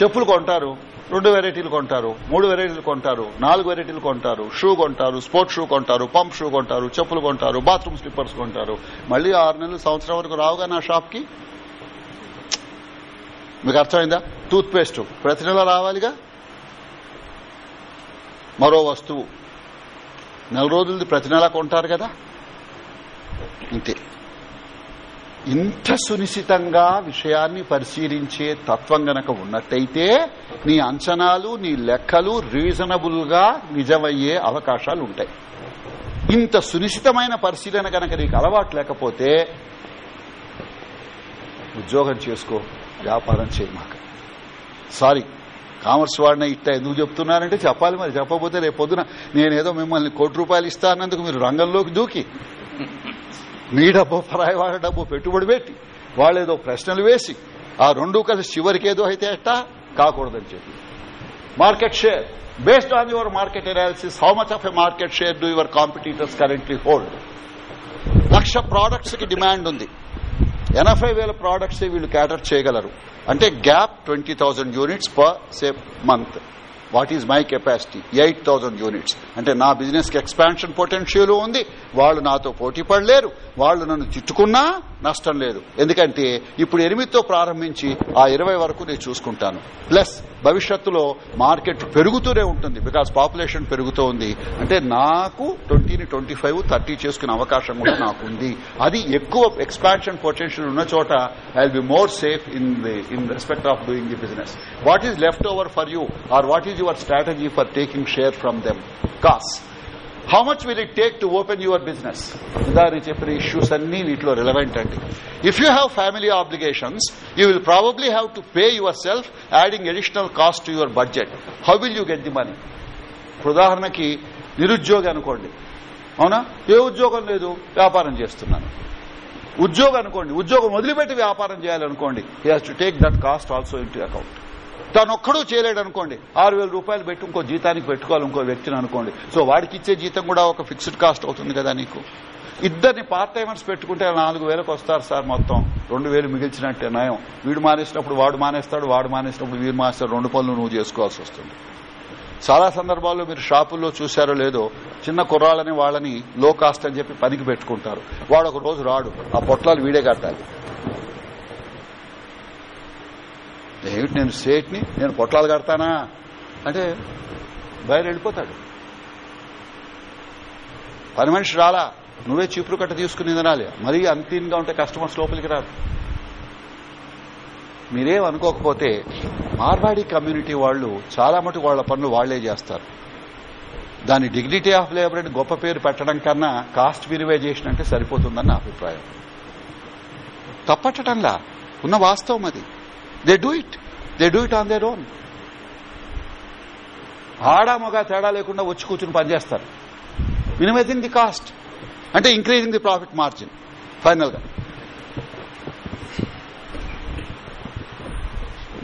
చెప్పులు కొంటారు రెండు వెరైటీలు కొంటారు మూడు వెరైటీలు కొంటారు నాలుగు వెరైటీలు కొంటారు షూ కొంటారు స్పోర్ట్స్ షూ కొంటారు పంప్ షూ కొంటారు చెప్పులు కొంటారు బాత్రూమ్ స్లిప్పర్స్ కొంటారు. మళ్ళీ ఆరు నెలలు సంవత్సరం వరకు రావుగా నా షాప్కి మీకు అర్థమైందా? టూత్ పేస్ట్ ప్రతి నెల రావాలిగా? మరో వస్తువు. నెల రోజులది ప్రతి నెల కొంటారు కదా? ఇంతే. ఇంత సునిశ్చితంగా విషయాన్ని పరిశీలించే తత్వం గనక ఉన్నట్టయితే నీ అంచనాలు నీ లెక్కలు రీజనబుల్గా నిజమయ్యే అవకాశాలు ఉంటాయి ఇంత సునిశ్చితమైన పరిశీలన గనక నీకు అలవాటు లేకపోతే ఉద్యోగం చేసుకో వ్యాపారం చేయమాక సారీ కామర్స్ వాడిన ఇట్ట ఎందుకు చెప్తున్నారంటే చెప్పాలి మరి చెప్పకపోతే రేపు పొద్దున నేనేదో మిమ్మల్ని కోటి రూపాయలు ఇస్తా అన్నందుకు మీరు రంగంలోకి దూకి. మీ డబ్బు పరాయి వాళ్ళ డబ్బు పెట్టుబడి పెట్టి వాళ్ళేదో ప్రశ్నలు వేసి ఆ రెండు కలిసి చివరికి ఏదో అయితే ఎట్టా? కాకూడదని చెప్పి. Market share based on your market analysis how much of a market share do your competitors currently hold lakh ప్రోడక్ట్స్కి demand ఉంది. ఎనభై వేల ప్రోడక్ట్స్ వీళ్ళు క్యాటర్ చేయగలరు? అంటే gap twenty units per se month what is my capacity eight thousand units అంటే నా బిజినెస్కి expansion potential ఉంది. వాళ్ళు నాతో పోటీ పడలేరు. వాళ్ళు నన్ను తిట్టుకున్నా నష్టం లేదు. ఎందుకంటే ఇప్పుడు ఎనిమిదితో ప్రారంభించి ఆ ఇరవై వరకు నేను చూసుకుంటాను. ప్లస్ భవిష్యత్తులో మార్కెట్ పెరుగుతూనే ఉంటుంది. బికాస్ పాపులేషన్ పెరుగుతూ ఉంది. అంటే నాకు ట్వంటీని ట్వంటీ ఫైవ్ థర్టీ చేసుకునే అవకాశం కూడా నాకు ఉంది అది ఎక్కువ ఎక్స్పాన్షన్ పొటెన్షియల్ ఉన్న చోట I will be more safe in the in respect of doing the business what is left over for you or what is your strategy for taking share from them cause how much will it take to open your business ఇందాక చెప్పిన issues అన్ని వీటిలో relevant అండి. If you have family obligations you will probably have to pay yourself adding additional cost to your budget how will you get the money ఉదాహరణకి నిరుద్యోగి అనుకోండి. అవునా? ఏ ఉద్యోగం లేదు వ్యాపారం చేస్తున్నాను. ఉద్యోగం అనుకోండి ఉద్యోగం వదిలిపెట్టి వ్యాపారం చేయాలనుకోండి he has to take that cost also into account తనొక్కడూ చేయలేడు అనుకోండి ఆరు వేల రూపాయలు పెట్టి ఇంకో జీతానికి పెట్టుకోవాలి ఇంకో వ్యక్తిని అనుకోండి. సో వాడికి ఇచ్చే జీతం కూడా ఒక ఫిక్స్డ్ కాస్ట్ అవుతుంది కదా నీకు? ఇద్దరిని పార్ట్ టైమర్స్ పెట్టుకుంటే నాలుగు వేలకు వస్తారు సార్ మొత్తం. రెండు వేలు మిగిల్చినట్టే నయం. వీడు మానేసినప్పుడు వాడు మానేస్తాడు వాడు మానేసినప్పుడు వీడు మానేస్తాడు. రెండు పనులు నువ్వు చేసుకోవాల్సి వస్తుంది. చాలా సందర్భాల్లో మీరు షాపుల్లో చూశారో లేదో చిన్న కుర్రాళ్ళని వాళ్ళని లో కాస్ట్ అని చెప్పి పనికి పెట్టుకుంటారు. వాడు ఒక రోజు రాడు ఆ పొట్లాలు వీడే కట్టాలి. ఏమిటి నేను సేట్ని? నేను పొట్లాలు కడతానా? అంటే బయలు వెళ్ళిపోతాడు. పని మనిషి రాలా. నువ్వే చీపురు కట్ట తీసుకుని తినాలి. మరీ అంతీన్గా ఉంటే కస్టమర్స్ లోపలికి రారు. మీరేం అనుకోకపోతే మార్వాడి కమ్యూనిటీ వాళ్ళు చాలా మటుకు వాళ్ళ పనులు వాళ్ళే చేస్తారు. దాని డిగ్నిటీ ఆఫ్ లేబర్ అని గొప్ప పేరు పెట్టడం కన్నా కాస్ట్ మినిమైజేషన్ అంటే సరిపోతుందని నా అభిప్రాయం. తప్పట్టడంలా. ఉన్న వాస్తవం అది. They do it they do it on their own ఆడామగా తేడా లేకుండా వచ్చి కూర్చుని పనిచేస్తారు మినిమైజింగ్ ది కాస్ట్ అంటే ఇంక్రీజింగ్ ది ప్రాఫిట్ మార్జిన్ ఫైనల్గా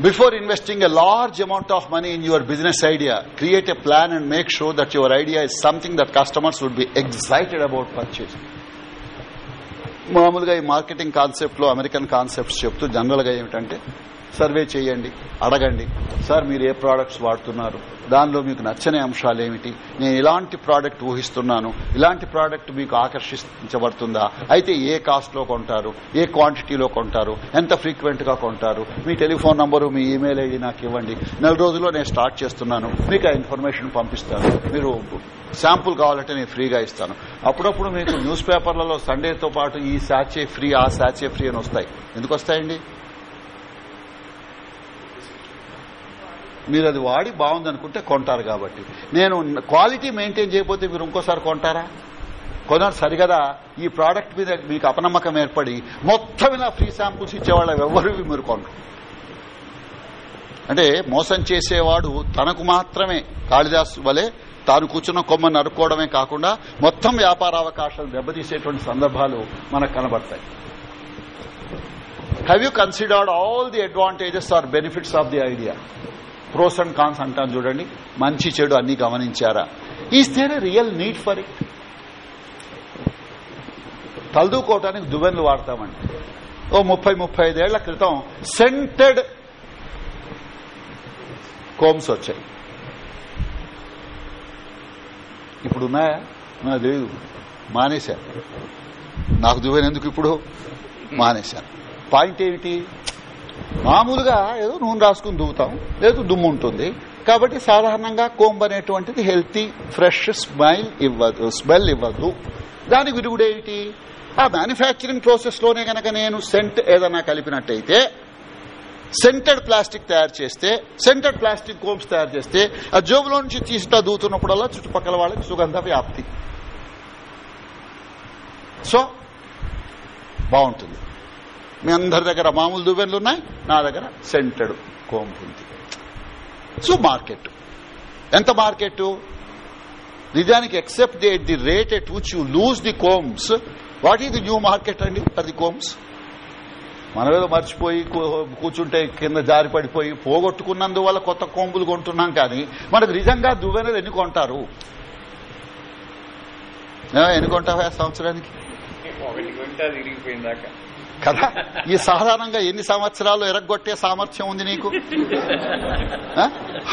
before investing a large amount of money in your business idea create a plan and make sure that your idea is something that customers would be excited about purchase మామూలుగా ఈ marketing కాన్సెప్ట్లో American concepts చెప్తూ జనరల్గా ఏమిటంటే survey చేయండి అడగండి. Sir మీరు ఏ products వాడుతున్నారు? దానిలో మీకు నచ్చని అంశాలు ఏమిటి? నేను ఇలాంటి ప్రోడక్ట్ ఊహిస్తున్నాను. ఇలాంటి ప్రోడక్ట్ మీకు ఆకర్షించబడుతుందా? అయితే ఏ కాస్ట్లో కొంటారు? ఏ క్వాంటిటీలో కొంటారు? ఎంత ఫ్రీక్వెంట్గా కొంటారు? మీ టెలిఫోన్ నంబరు మీ ఇమెయిల్ ఐడి నాకు ఇవ్వండి. నెల రోజుల్లో నేను స్టార్ట్ చేస్తున్నాను. మీకు ఆ ఇన్ఫర్మేషన్ పంపిస్తాను. మీరు శాంపుల్ కావాలంటే నేను ఫ్రీగా ఇస్తాను. అప్పుడప్పుడు మీకు న్యూస్ పేపర్లలో సండేతో పాటు ఈ శాచే ఫ్రీ ఆ శాచే ఫ్రీ అని వస్తాయి. ఎందుకు వస్తాయండి? మీరు అది వాడి బాగుందనుకుంటే కొంటారు కాబట్టి. నేను క్వాలిటీ మెయింటైన్ చేయకపోతే మీరు ఇంకోసారి కొంటారా? కొన్నారు సరిగదా? ఈ ప్రోడక్ట్ మీద మీకు అపనమ్మకం ఏర్పడి మొత్తం ఇలా ఫ్రీ శాంపుల్స్ ఇచ్చేవాళ్ళ ఎవరు మీరు కొనరు. అంటే మోసం చేసేవాడు తనకు మాత్రమే. కాళిదాస్ వలె తాను కూర్చున్న కొమ్మని నరుక్కోవడమే కాకుండా మొత్తం వ్యాపార అవకాశాలు దెబ్బతీసేటువంటి సందర్భాలు మనకు కనబడతాయి. Have you considered all the advantages or benefits of the idea pros and cons అంటాను చూడండి. మంచి చెడు అన్ని గమనించారా? Is there real need for it తలదూకోవటానికి దువ్వెన్లు వాడతామండి. ఓ ముప్పై ముప్పై ఐదేళ్ళ క్రితం సెంటెడ్ కోమ్స్ వచ్చాయి. ఇప్పుడు ఉన్నాయా నాకు లేదు. మానేశాను నాకు దువ్వెన ఎందుకు ఇప్పుడు? మానేశాను పాయింట్ ఏమిటి? మామూలుగా ఏదో నూనె రాసుకుని దువ్వుతాం లేదు దుమ్ము ఉంటుంది. కాబట్టి సాధారణంగా కోంబ్ అనేటువంటిది హెల్తీ ఫ్రెష్ స్మైల్ ఇవ్వదు స్మెల్ ఇవ్వదు. దాని విరుగుడేమిటి ఆ మ్యానుఫ్యాక్చరింగ్ ప్రాసెస్లోనే కనుక నేను సెంట్ ఏదైనా కలిపినట్టయితే సెంటెడ్ ప్లాస్టిక్ తయారు చేస్తే సెంటెడ్ ప్లాస్టిక్ కోమ్స్ తయారు చేస్తే ఆ జోబులో నుంచి తీసుకుంటా దూతున్నప్పుడల్లా చుట్టుపక్కల వాళ్ళకి సుగంధ వ్యాప్తి. సో బాగుంటుంది. మీ అందరి దగ్గర మామూలు దువ్వెన్లు ఉన్నాయి? నా దగ్గర సెంటెడ్ కోంపు ఉంది. So market. ఎంత మార్కెట్? నిజానికి except the the rate at which you lose the combs what is the new market అండి? ఫర్ ది కోమ్స్ మనమేదో మర్చిపోయి కూర్చుంటే కింద జారి పడిపోయి పోగొట్టుకున్నందువల్ల కొత్త కోంపులు కొంటున్నాం కానీ మనకు నిజంగా దువ్వెనలు ఎన్ని కొంటారు? ఎన్ని కొంటావా సంవత్సరానికి? కదా? ఈ సాధారణంగా ఎన్ని సంవత్సరాలు ఎరగొట్టే సామర్థ్యం ఉంది నీకు?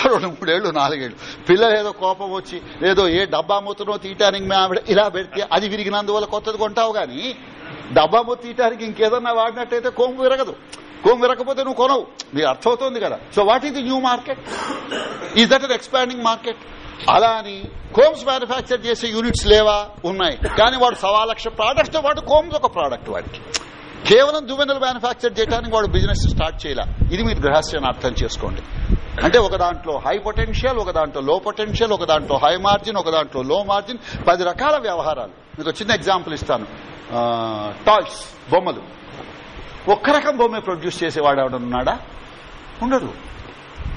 రెండు మూడేళ్ళు నాలుగేళ్ళు పిల్లలు ఏదో కోపం వచ్చి ఏదో ఏ డబ్బా మూతనో తీయటానికి ఆవిడ ఇలా పెడితే అది విరిగినందువల్ల కొత్తది కొంటావు గాని డబ్బా మూత తీయటానికి ఇంకేదన్నా వాడినట్టయితే కోము విరగదు. కోము విరగకపోతే నువ్వు కొనవు. నీకు అర్థమవుతుంది కదా? So what is the new market is that an expanding market అలా అని కోమ్స్ మ్యానుఫ్యాక్చర్ చేసే యూనిట్స్ లేవా? ఉన్నాయి. కానీ వాడు సవా లక్ష ప్రోడక్ట్స్తో పాటు కోమ్స్ ఒక ప్రోడక్ట్ వాడికి. కేవలం దువ్వెనలు మ్యానుఫ్యాక్చర్ చేయడానికి వాడు బిజినెస్ స్టార్ట్ చేయాల. ఇది మీరు గ్రహస్యాన్ని అర్థం చేసుకోండి. అంటే ఒక దాంట్లో హై పొటెన్షియల్ ఒక దాంట్లో లో పొటెన్షియల్ ఒక దాంట్లో హై మార్జిన్ ఒక దాంట్లో లో మార్జిన్ పది రకాల వ్యవహారాలు. మీకు చిన్న ఎగ్జాంపుల్ ఇస్తాను. టాయ్స్ బొమ్మలు. ఒక్క రకం బొమ్మ ప్రొడ్యూస్ చేసేవాడు ఎవడన్నాడా ఉండడు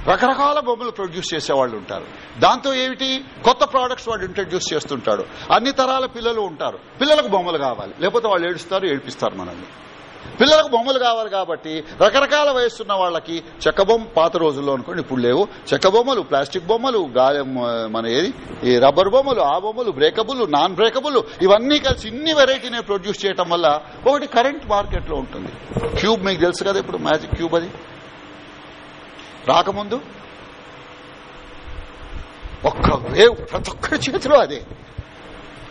రకరకాల బొమ్మలు ప్రొడ్యూస్ చేసేవాళ్ళు ఉంటారు. దాంతో ఏమిటి? కొత్త ప్రోడక్ట్స్ వాడు ఇంట్రడ్యూస్ చేస్తుంటాడు. అన్ని తరాల పిల్లలు ఉంటారు. పిల్లలకు బొమ్మలు కావాలి. లేకపోతే వాళ్ళు ఏడుస్తారు ఏడిపిస్తారు మనల్ని. పిల్లలకు బొమ్మలు కావాలి కాబట్టి రకరకాల వయస్సున్న వాళ్ళకి చెక్క బొమ్మ పాత రోజుల్లో అనుకోండి ఇప్పుడు లేవు. చెక్క బొమ్మలు ప్లాస్టిక్ బొమ్మలు గాలి మన ఏది? ఈ రబ్బర్ బొమ్మలు ఆ బొమ్మలు బ్రేకబుల్ నాన్ బ్రేకబుల్ ఇవన్నీ కలిసి ఇన్ని వెరైటీనే ప్రొడ్యూస్ చేయటం వల్ల ఒకటి కరెంట్ మార్కెట్లో ఉంటుంది. క్యూబ్ మీకు తెలుసు కదా ఇప్పుడు మ్యాజిక్ క్యూబ్ అది? రాకముందు ఒక్క వేవ్ ప్రతి ఒక్కరి చేతిలో అదే.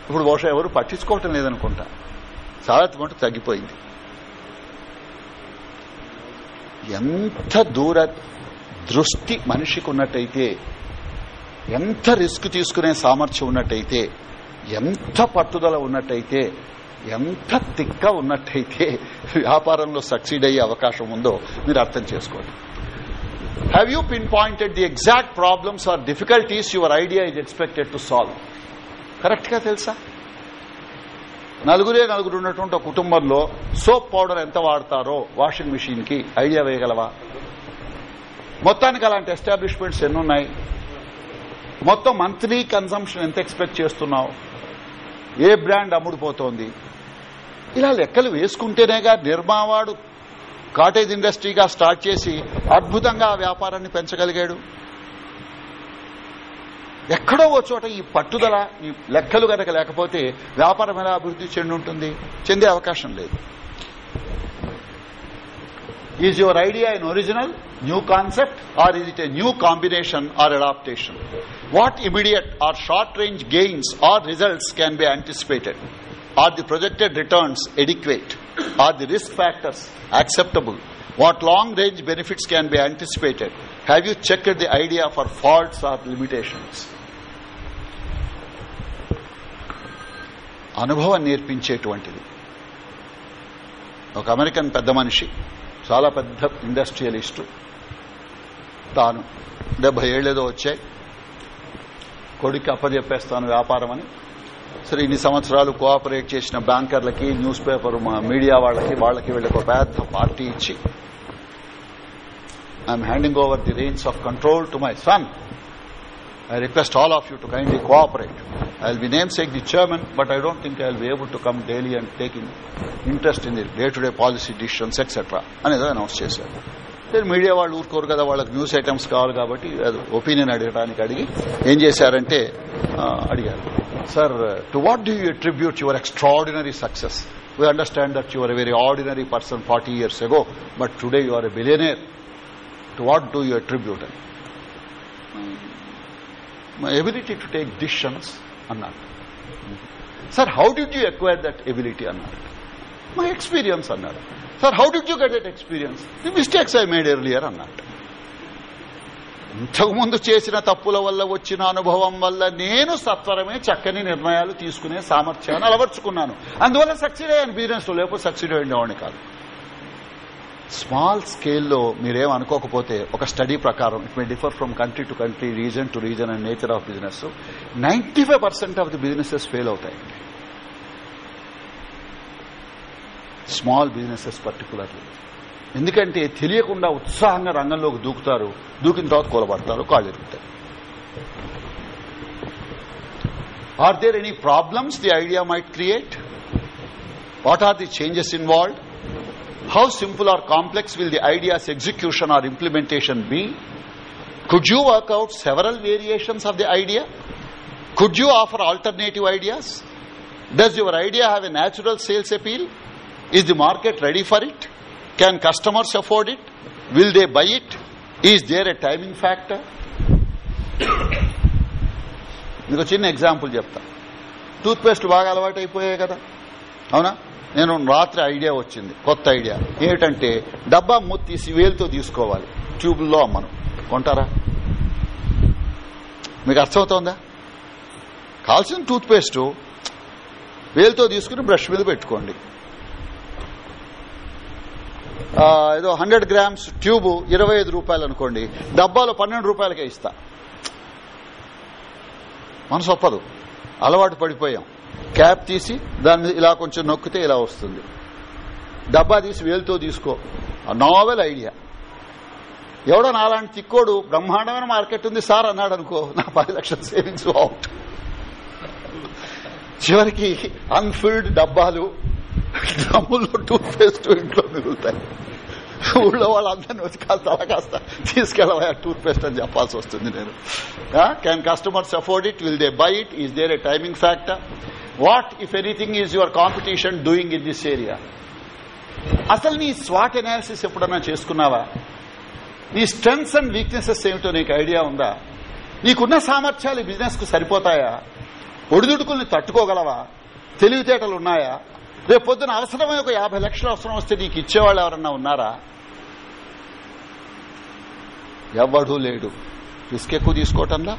ఇప్పుడు బహుశా ఎవరు పట్టించుకోవటం లేదనుకుంటా. చాలా మటు తగ్గిపోయింది. ఎంత దూర దృష్టి మనిషికి ఉన్నట్టయితే ఎంత రిస్క్ తీసుకునే సామర్థ్యం ఉన్నట్టయితే ఎంత పట్టుదల ఉన్నట్టయితే ఎంత తిక్క ఉన్నట్టయితే వ్యాపారంలో సక్సీడ్ అయ్యే అవకాశం ఉందో మీరు అర్థం చేసుకోండి. Have you pinpointed the exact problems or difficulties your idea is expected to solve కరెక్ట్గా తెలుసా? నలుగురే నలుగురు ఉన్నటువంటి ఒక కుటుంబంలో సోప్ పౌడర్ ఎంత వాడతారో వాషింగ్ మిషన్కి ఐడియా వేయగలవా? మొత్తానికి అలాంటి ఎస్టాబ్లిష్మెంట్స్ ఎన్నున్నాయి? మొత్తం మంత్లీ కన్సంప్షన్ ఎంత ఎక్స్పెక్ట్ చేస్తున్నావు? ఏ బ్రాండ్ అమ్ముడుపోతోంది? ఇలా లెక్కలు వేసుకుంటేనేగా నిర్మావాడు కాటేజ్ ఇండస్ట్రీగా స్టార్ట్ చేసి అద్భుతంగా ఆ వ్యాపారాన్ని పెంచగలిగాడు. ఎక్కడో ఓ చోట ఈ పట్టుదల ఈ లెక్కలు గనక లేకపోతే వ్యాపారం ఎలా అభివృద్ధి చెంది ఉంటుంది? చెందే అవకాశం లేదు. Is your idea in original new concept or is it a new combination or adaptation what immediate or short range gains or results can be anticipated or the projected returns adequate or the risk factors acceptable what long range benefits can be anticipated? Have you checked the idea for faults or limitations అనుభవం నేర్పించేటువంటిది. ఒక American పెద్ద మనిషి చాలా పెద్ద industrialist. తాను డెబ్బై ఏళ్ళేదో వచ్చాయి. కొడుకు అప్పచెప్పేస్తాను వ్యాపారం అని. సరే ఇన్ని సంవత్సరాలు కోఆపరేట్ చేసిన బ్యాంకర్లకి న్యూస్ పేపర్ మీడియా వాళ్ళకి వాళ్ళకి వీళ్ళకి ఒక పెద్ద పార్టీ ఇచ్చి. I'm handing over the range of control to my son. I request all of you to kindly cooperate. I'll be namesake the chairman, but I don't think I'll be able to come daily and take in interest in the day-to-day policy decisions, etc. అనేది announce చేశారు. నేను media వాళ్ళు ఊరుకోరు కదా వాళ్ళకి news items కావాలి కాబట్టి opinion అడగడానికి అడిగి ఏం చేశారంటే అడిగారు. Sir to what do you attribute your extraordinary success we understand that your very ordinary person forty years ago but today you are a billionaire to what do you attribute అని my ability to take decisions అన్నాడు sir how did you acquire that ability అన్నాడు my experience అన్నాడు sir how did you get that experience the mistakes I made earlier అన్నాడు ఇంతకుముందు చేసిన తప్పుల వల్ల వచ్చిన అనుభవం వల్ల నేను సత్వరమే చక్కని నిర్ణయాలు తీసుకునే సామర్థ్యాన్ని అలవర్చుకున్నాను. అందువల్ల సక్సీడ్ అయ్యాను. బిజినెస్లో లేకపోతే సక్సీడ్ అయ్యేవాడిని కాదు. స్మాల్ స్కేల్లో మీరేమనుకోకపోతే ఒక స్టడీ ప్రకారం it may differ from country to country region to region and nature of business ninety five percent of the businesses fail అవుతాయండి స్మాల్ బిజినెసెస్ పర్టికులర్లీ ఎందుకంటే తెలియకుండా ఉత్సాహంగా రంగంలోకి దూకుతారు దూకిన తర్వాత కూలబడతారు కాళ్ళు ఎరుగుతాయి are there any problems the idea might create what are the changes involved How simple or complex will the idea's execution or implementation be? Could you work out several variations of the idea? Could you offer alternative ideas? Does your idea have a natural sales appeal? Is the market ready for it? Can customers afford it? Will they buy it? Is there a timing factor? మీకు చిన్న example చెప్తా tooth paste బాగా అలవాటు అయిపోయాయి కదా అవునా నేను రాత్రి ఐడియా వచ్చింది కొత్త ఐడియా. ఏమిటంటే డబ్బా మూత తీసి వేలుతో తీసుకోవాలి. ట్యూబ్లో అమ్మను. కొంటారా? మీకు అర్థమవుతోందా? కాల్సిన టూత్ పేస్ట్ వేలుతో తీసుకుని బ్రష్ మీద పెట్టుకోండి. ఏదో హండ్రెడ్ గ్రామ్స్ ట్యూబ్ ఇరవై ఐదు రూపాయలు అనుకోండి. డబ్బాలో పన్నెండు రూపాయలకే ఇస్తా. మనసు ఒప్పదు. అలవాటు పడిపోయాం. క్యాప్ తీసి దాని ఇలా కొంచెం నొక్కితే ఇలా వస్తుంది. డబ్బా తీసి వేలుతో తీసుకో. Novel idea. ఎవడో నాలాంటి తిక్కోడు బ్రహ్మాండమైన మార్కెట్ ఉంది సార్ అన్నాడు అనుకో నా పది లక్షల సేవింగ్స్ అవుట్. చివరికి అన్ఫిల్డ్ డబ్బాలు డ్రమ్ముల్లో టూత్ పేస్ట్ ఇంట్లో మిగులుతాయి. ఊళ్ళో వాళ్ళందరినీ వచ్చి కాస్త అలా కాస్త తీసుకెళ్ళవా టూత్ పేస్ట్ అని చెప్పాల్సి వస్తుంది నేను can customers afford it will they buy it is there a timing factor what if anything is your competition doing in this area అసలు నీ స్వాట్ ఎనాలిసిస్ ఎప్పుడన్నా చేసుకున్నావా? నీ స్ట్రెంగ్స్ అండ్ వీక్నెసెస్ ఏమిటో నీకు ఐడియా ఉందా? నీకున్న సామర్థ్యాలు బిజినెస్కు సరిపోతాయా? ఒడిదుడుకుల్ని తట్టుకోగలవా? తెలివితేటలు ఉన్నాయా రేపు పొద్దున అవసరమై ఒక యాభై లక్షలు అవసరం వస్తే నీకు ఇచ్చేవాళ్ళు ఎవరన్నా ఉన్నారా? ఎవడూ లేడు. రిస్క్ ఎక్కువ తీసుకోవటంలా?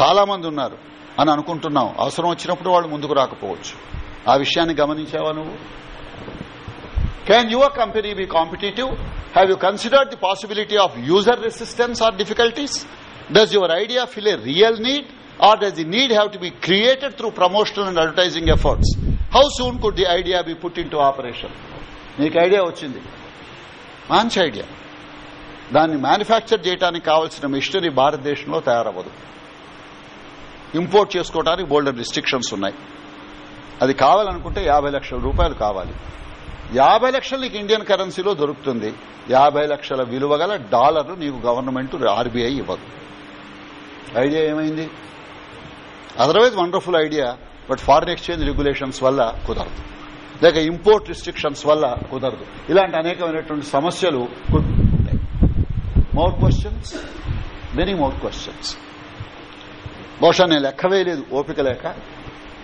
చాలా మంది ఉన్నారు అని అనుకుంటున్నాం. అవసరం వచ్చినప్పుడు వాళ్ళు ముందుకు రాకపోవచ్చు. ఆ విషయాన్ని గమనించావా నువ్వు? Can your company be competitive have you considered the possibility of user resistance or difficulties does your idea fill a real need or does the need have to be created through promotional and advertising efforts how soon could the idea be put in operation? Operation నీకు idea వచ్చింది. మంచి idea దాన్ని manufacture చేయడానికి కావాల్సిన machinery భారతదేశంలో తయారవ్వదు. Import చేసుకోవడానికి బోల్డర్ రిస్ట్రిక్షన్స్ ఉన్నాయి. అది కావాలనుకుంటే యాభై లక్షల రూపాయలు కావాలి. యాభై లక్షలు నీకు ఇండియన్ కరెన్సీలో దొరుకుతుంది. యాభై లక్షల విలువ గల డాలర్లు నీకు గవర్నమెంట్ ఆర్బీఐ ఇవ్వదు. ఐడియా ఏమైంది? Otherwise wonderful idea but foreign exchange regulations వల్ల కుదరదు. లేక ఇంపోర్ట్ రిస్ట్రిక్షన్స్ వల్ల కుదరదు. ఇలాంటి అనేకమైనటువంటి సమస్యలు ఉంటాయి. More questions many more questions బహుశా నేను లెక్క వేయలేదు ఓపిక లేక.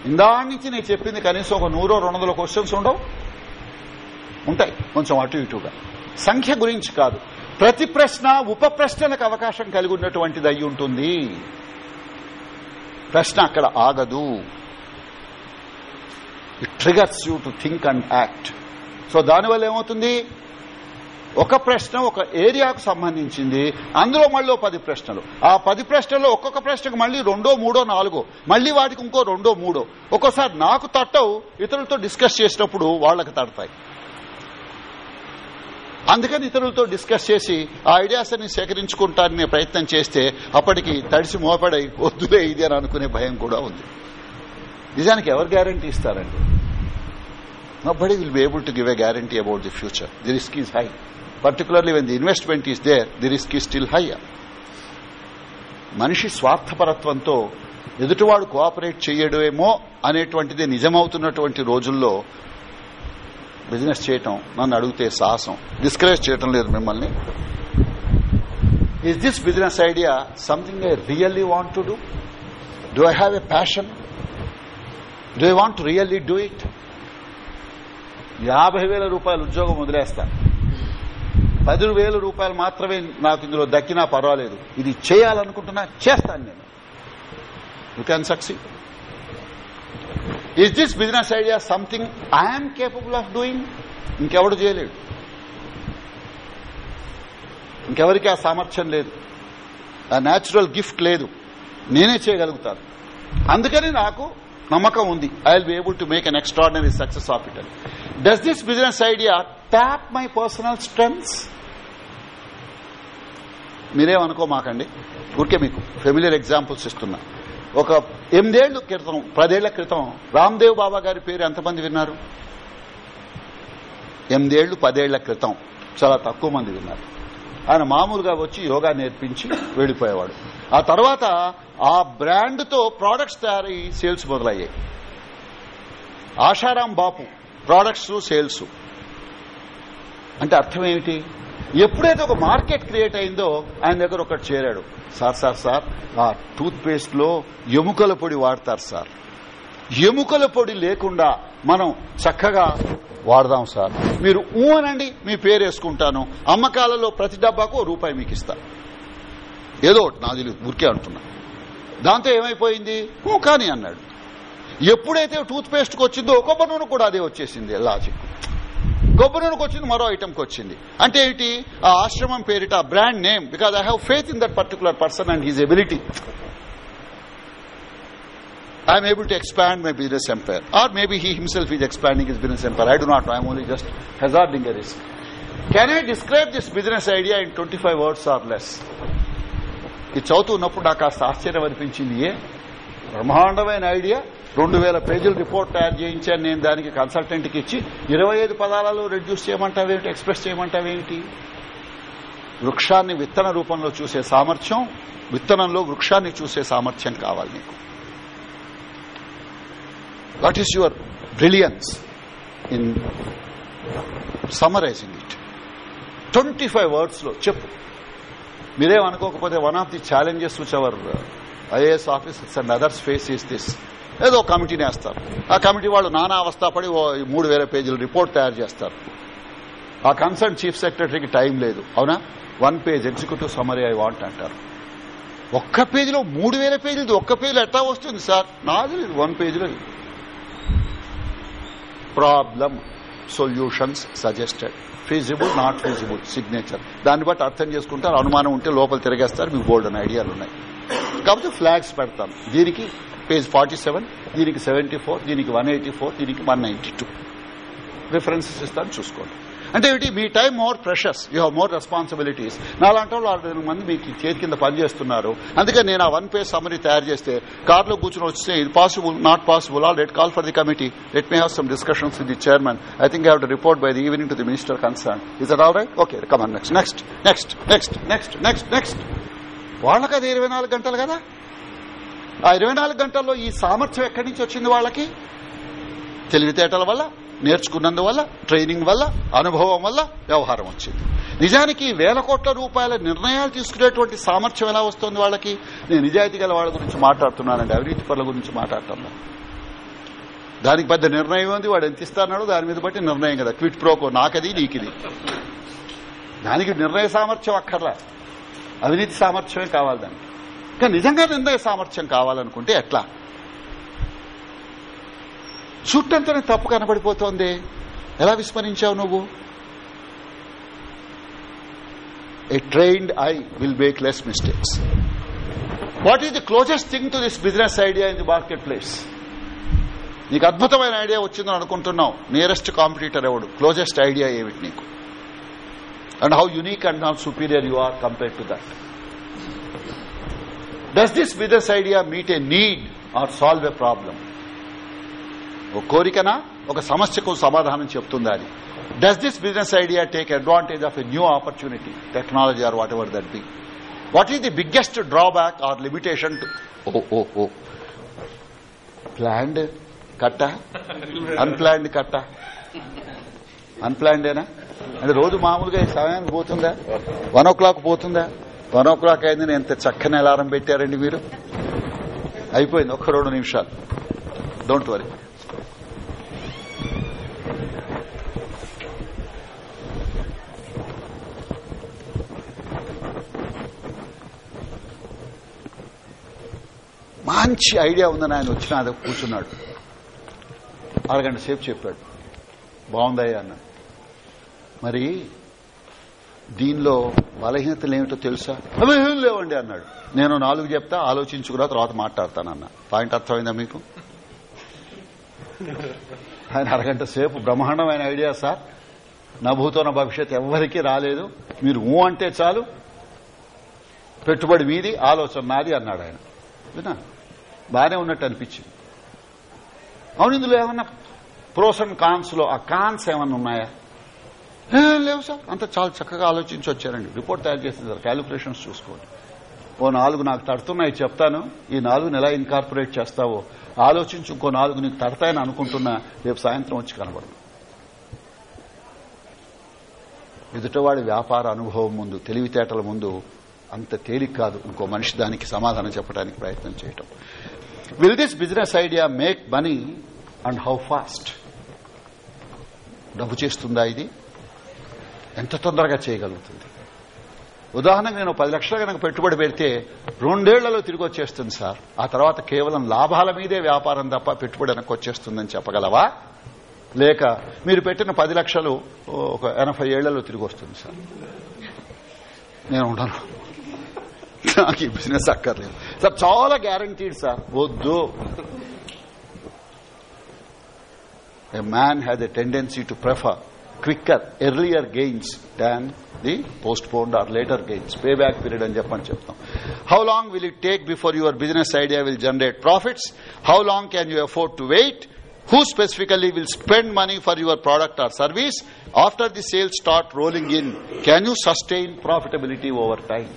ఇందా నుంచి నేను చెప్పింది కనీసం ఒక నూరో రెండు వందల క్వశ్చన్స్ ఉండవు. ఉంటాయి కొంచెం అటు ఇటుగా సంఖ్య గురించి కాదు. ప్రతి ప్రశ్న ఉప ప్రశ్నలకు అవకాశం కలిగి ఉన్నటువంటిది అయి ఉంటుంది ప్రశ్న అక్కడ ఆగదు. It triggers you to think and act so దానివల్ల ఏమవుతుంది? ఒక ప్రశ్న ఒక ఏరియాకు సంబంధించింది. అందులో మళ్ళీ పది ప్రశ్నలు. ఆ పది ప్రశ్నల్లో ఒక్కొక్క ప్రశ్నకు మళ్ళీ రెండో మూడో నాలుగో. మళ్ళీ వాటికి ఇంకో రెండో మూడో. ఒక్కోసారి నాకు తట్టవు. ఇతరులతో డిస్కస్ చేసినప్పుడు వాళ్ళకి తడతాయి. అందుకని ఇతరులతో డిస్కస్ చేసి ఆ ఐడియాస్ అన్ని సేకరించుకుంటాననే ప్రయత్నం చేస్తే అప్పటికి తడిసి మోపడై వద్దులే ఇది అని అనుకునే భయం కూడా ఉంది. నిజానికి ఎవరు గ్యారంటీ ఇస్తారండి? Nobody will be able to give a guarantee about the future the risk is high particularly when the investment is there the risk is still high మనిషి స్వార్థపరత్వంతో ఎదుటివాడు కోఆపరేట్ చేయడమేమో అనేటువంటిది నిజమవుతున్నటువంటి రోజుల్లో బిజినెస్ చేయటం నన్ను అడిగితే సాహసం. డిస్కరేజ్ చేయటం లేదు మిమ్మల్ని. Is this business idea something I really want to do do I have a passion do I want really do it యాభై వేల రూపాయలు ఉద్యోగం వదిలేస్తా. పది వేల రూపాయలు మాత్రమే నాకు ఇందులో దక్కినా పర్వాలేదు. ఇది చేయాలనుకుంటున్నా చేస్తాను నేను. You can succeed is this business idea something I'm capable of doing ఇంకెవడు చేయలేడు. ఇంకెవరికి ఆ సామర్థ్యం లేదు. ఆ న్యాచురల్ గిఫ్ట్ లేదు. నేనే చేయగలుగుతాను. అందుకని నాకు నమ్మకం ఉంది. I will be able to make an extraordinary success of it does this business idea tap my personal strengths మీరేమనుకోమాకండి? ఊరికే మీకు ఫెమిలియర్ ఎగ్జాంపుల్స్ ఇస్తున్నా. ఒక ఎనిమిదేళ్ళ క్రితం పదేళ్ళ క్రితం రామ్దేవ్ బాబా గారి పేరు ఎంతమంది విన్నారు? ఎనిమిదేళ్ళు పదేళ్ళ క్రితం చాలా తక్కువ మంది విన్నారు. ఆయన మామూలుగా వచ్చి యోగా నేర్పించి వెళ్ళిపోయేవాడు ఆ తర్వాత ఆ బ్రాండ్తో ప్రోడక్ట్స్ తయారయ్యి సేల్స్ మొదలయ్యాయి. Asaram Bapu products sales. అంటే అర్థం ఏమిటి? ఎప్పుడైతే ఒక మార్కెట్ క్రియేట్ అయిందో ఆయన దగ్గర ఒకటి చేరాడు. సార్ సార్ సార్ ఆ టూత్ పేస్ట్లో ఎముకల పొడి వాడతారు సార్. ఎముకల పొడి లేకుండా మనం చక్కగా వాడదాం సార్. మీరు ఊ అనండి మీ పేరు వేసుకుంటాను. అమ్మకాలలో ప్రతి డబ్బాకు ఓ రూపాయి మీకు ఇస్తా. ఏదో ఒకటి తెలియదు ఊరికే అంటున్నా. దాంతో ఏమైపోయింది? ఊ కానీ అన్నాడు. ఎప్పుడైతే టూత్ పేస్ట్కి వచ్చిందో కొబ్బరి నూనె కూడా అదే వచ్చేసింది లాజిక్. కొబ్బరి నూనెకి వచ్చింది మరో ఐటమ్కి వచ్చింది అంటే ఏంటి ఆ ఆశ్రమం పేరిట brand name because I have faith in that particular person and his ability I'm able to expand my business empire. Or maybe he himself is expanding his business empire. I do not know. I'm only just hazarding a risk. Can I describe this business idea in 25 words or less? ఇది చదువుతున్నప్పుడు నాకు కాస్త ఆశ్చర్యం అనిపించింది ఏ బ్రహ్మాండమైన idea రెండు వేల పేజీల రిపోర్ట్ తయారు చేయించాను నేను దానికి కన్సల్టెంట్కి ఇచ్చి ఇరవై ఐదు పదాలలో రెడ్యూస్ చేయమంటావేమిటి ఎక్స్ప్రెస్ చేయమంటావేమిటి వృక్షాన్ని విత్తన రూపంలో చూసే సామర్థ్యం విత్తనంలో వృక్షాన్ని చూసే సామర్థ్యం కావాలి నీకు. What is your brilliance in summarising it twenty five వర్డ్స్లో చెప్పు. మీరేమనుకోకపోతే one of the challenges which our IAS officers and others face is this ఏదో కమిటీని వేస్తారు. ఆ కమిటీ వాళ్ళు నానా అవస్థ పడి ఓ మూడు వేల పేజీల రిపోర్ట్ తయారు చేస్తారు. ఆ కన్సర్న్ చీఫ్ సెక్రటరీకి టైం లేదు. అవునా? One page executive summary I want అంటారు. ఒక్క పేజీలో మూడు వేల పేజీలు ఒక్క పేజీలో ఎట్లా వస్తుంది సార్? నాది లేదు వన్ పేజీలో problem solutions suggested. Feasible not feasible signature. దాన్ని బట్టి అర్థం చేసుకుంటారు. అనుమానం ఉంటే లోపల తిరిగేస్తారు. మీకు బోల్డ్ అని ఐడియాలు ఉన్నాయి. కాబట్టి ఫ్లాగ్స్ పెడతాను. దీనికి పేజ్ ఫార్టీ సెవెన్ దీనికి సెవెంటీ ఫోర్ దీనికి వన్ ఎయిటీ ఫోర్ దీనికి వన్ నైన్టీ టూ. రిఫరెన్సెస్ ఇస్తాను చూసుకోండి. అంటే ఏమిటి మీ time more pressures you have more responsibilities. నాలాంటి వాళ్ళు ఆరు మంది మీకు చేతి కింద పనిచేస్తున్నారు. అందుకే నేను ఆ వన్ పేజ్ సమరీ తయారు చేస్తే కార్లో కూర్చొని వస్తే ఇది possible not possible all let call for the committee let me have some discussions with the chairman I think have to report by the evening to the minister concerned is that all right okay come on next next next next next next next వాళ్ళకి అది ఇరవై నాలుగు గంటలు కదా? ఆ ఇరవై నాలుగు గంటల్లో ఈ సామర్థ్యం ఎక్కడి నుంచి వచ్చింది వాళ్ళకి? తెలివితేటల వల్ల నేర్చుకున్నందువల్ల ట్రైనింగ్ వల్ల అనుభవం వల్ల వ్యవహారం వచ్చింది. నిజానికి వేల కోట్ల రూపాయల నిర్ణయాలు తీసుకునేటువంటి సామర్థ్యం ఎలా వస్తుంది వాళ్ళకి? నేను నిజాయితీ గల వాళ్ళ గురించి మాట్లాడుతున్నానండి అవినీతి పనుల గురించి మాట్లాడుతున్నాను దానికి పెద్ద నిర్ణయం ఉంది వాడు ఎంత ఇస్తానో దాని మీద బట్టి నిర్ణయం కదా. క్విట్ ప్రోకో నాకది నీకిది. దానికి నిర్ణయ సామర్థ్యం అక్కర్లా. అవినీతి సామర్థ్యమే కావాలి దానికి. కానీ నిజంగా నిర్ణయ సామర్థ్యం కావాలనుకుంటే ఎట్లా? చుట్టంతనే తప్పు కనబడిపోతోంది. ఎలా విస్మరించావు నువ్వు? A trained I will make less mistakes what is the closest thing to this business idea in the market place నీకు అద్భుతమైన ఐడియా వచ్చిందని అనుకుంటున్నావు. నియరెస్ట్ కాంపిటీటర్ ఎవడు? క్లోజెస్ట్ ఐడియా ఏమిటి నీకు? And how unique and how superior you are compare to that does this business idea meet a need or solve a problem ఒక కోరికనా? ఒక సమస్యకు సమాధానం చెప్తుందా అది does this business idea take advantage of a new opportunity technology or whatever that be what is the biggest drawback or limitation to planned కట్ట? Unplanned కట్ట? అన్ప్లాన్డేనా అంటే రోజు మామూలుగా ఈ సమయానికి పోతుందా? వన్ ఓ క్లాక్ పోతుందా? వన్ ఓ క్లాక్ అయింది నేను ఎంత చక్కని అలారం పెట్టారండి మీరు? అయిపోయింది ఒక్క రెండు నిమిషాలు. డోంట్ వరీ మంచి ఐడియా ఉందని ఆయన వచ్చిన అది కూర్చున్నాడు. అరగంట సేపు చెప్పాడు. బాగుందయ్యా అన్నాడు మరి దీనిలో బలహీనతలు ఏమిటో తెలుసా? అవి ఏం లేవండి అన్నాడు. నేను నాలుగు చెప్తా ఆలోచించుకున్న తర్వాత మాట్లాడతానన్న. పాయింట్ అర్థమైందా మీకు? ఆయన అరగంట సేపు బ్రహ్మాండమైన ఐడియా సార్. నభూతోన భవిష్యత్ ఎవ్వరికీ రాలేదు. మీరు ఊ అంటే చాలు. పెట్టుబడి మీది ఆలోచన నాది అన్నాడు ఆయన. వినా బానే ఉన్నట్టు అనిపించింది. అవును ఇందులో ఏమన్నా ప్రోస్ అండ్ కాన్స్లో ఆ కాన్స్ ఏమన్నా ఉన్నాయా? లేవు సార్. అంత చాలా చక్కగా ఆలోచించి వచ్చారండి. రిపోర్ట్ తయారు చేసింది సార్. క్యాలిక్యులేషన్స్ చూసుకోండి. ఓ నాలుగు నాకు తడుతున్నాయి చెప్తాను. ఈ నాలుగుని ఎలా ఇన్కార్పొరేట్ చేస్తావో ఆలోచించి ఇంకో నాలుగు నీకు తడతాయని అనుకుంటున్నా. రేపు సాయంత్రం వచ్చి కనబడదు ఎదుటవాడి వ్యాపార అనుభవం ముందు తెలివితేటల ముందు అంత తేలిక కాదు. ఇంకో మనిషి దానికి సమాధానం చెప్పడానికి ప్రయత్నం చేయటం. Will this business idea make money and how fast డబ్బు చేస్తుందా ఇది? ఎంత తొందరగా చేయగలుగుతుంది? ఉదాహరణకు నేను పది లక్షలు కనుక పెట్టుబడి పెడితే రెండేళ్ళలో తిరిగి వచ్చేస్తుంది సార్. ఆ తర్వాత కేవలం లాభాల మీదే వ్యాపారం తప్ప పెట్టుబడి వెనక్కి వచ్చేస్తుందని చెప్పగలవా? లేక మీరు పెట్టిన పది లక్షలు ఒక ఎనభై ఏళ్ళలో తిరిగి వస్తుంది సార్. నేను ఉండను. నాకు ఈ బిజినెస్ అక్కర్లేదు. సార్ చాలా గ్యారంటీడ్ సార్. వద్దు. A man has a tendency to prefer quicker earlier gains than the postponed or later gains. Pay back period అని చెప్పని చెప్తాం. How long will it take before your business idea will generate profits how long can you afford to wait who specifically will spend money for your product or service? After the sales start rolling in can you sustain profitability over time?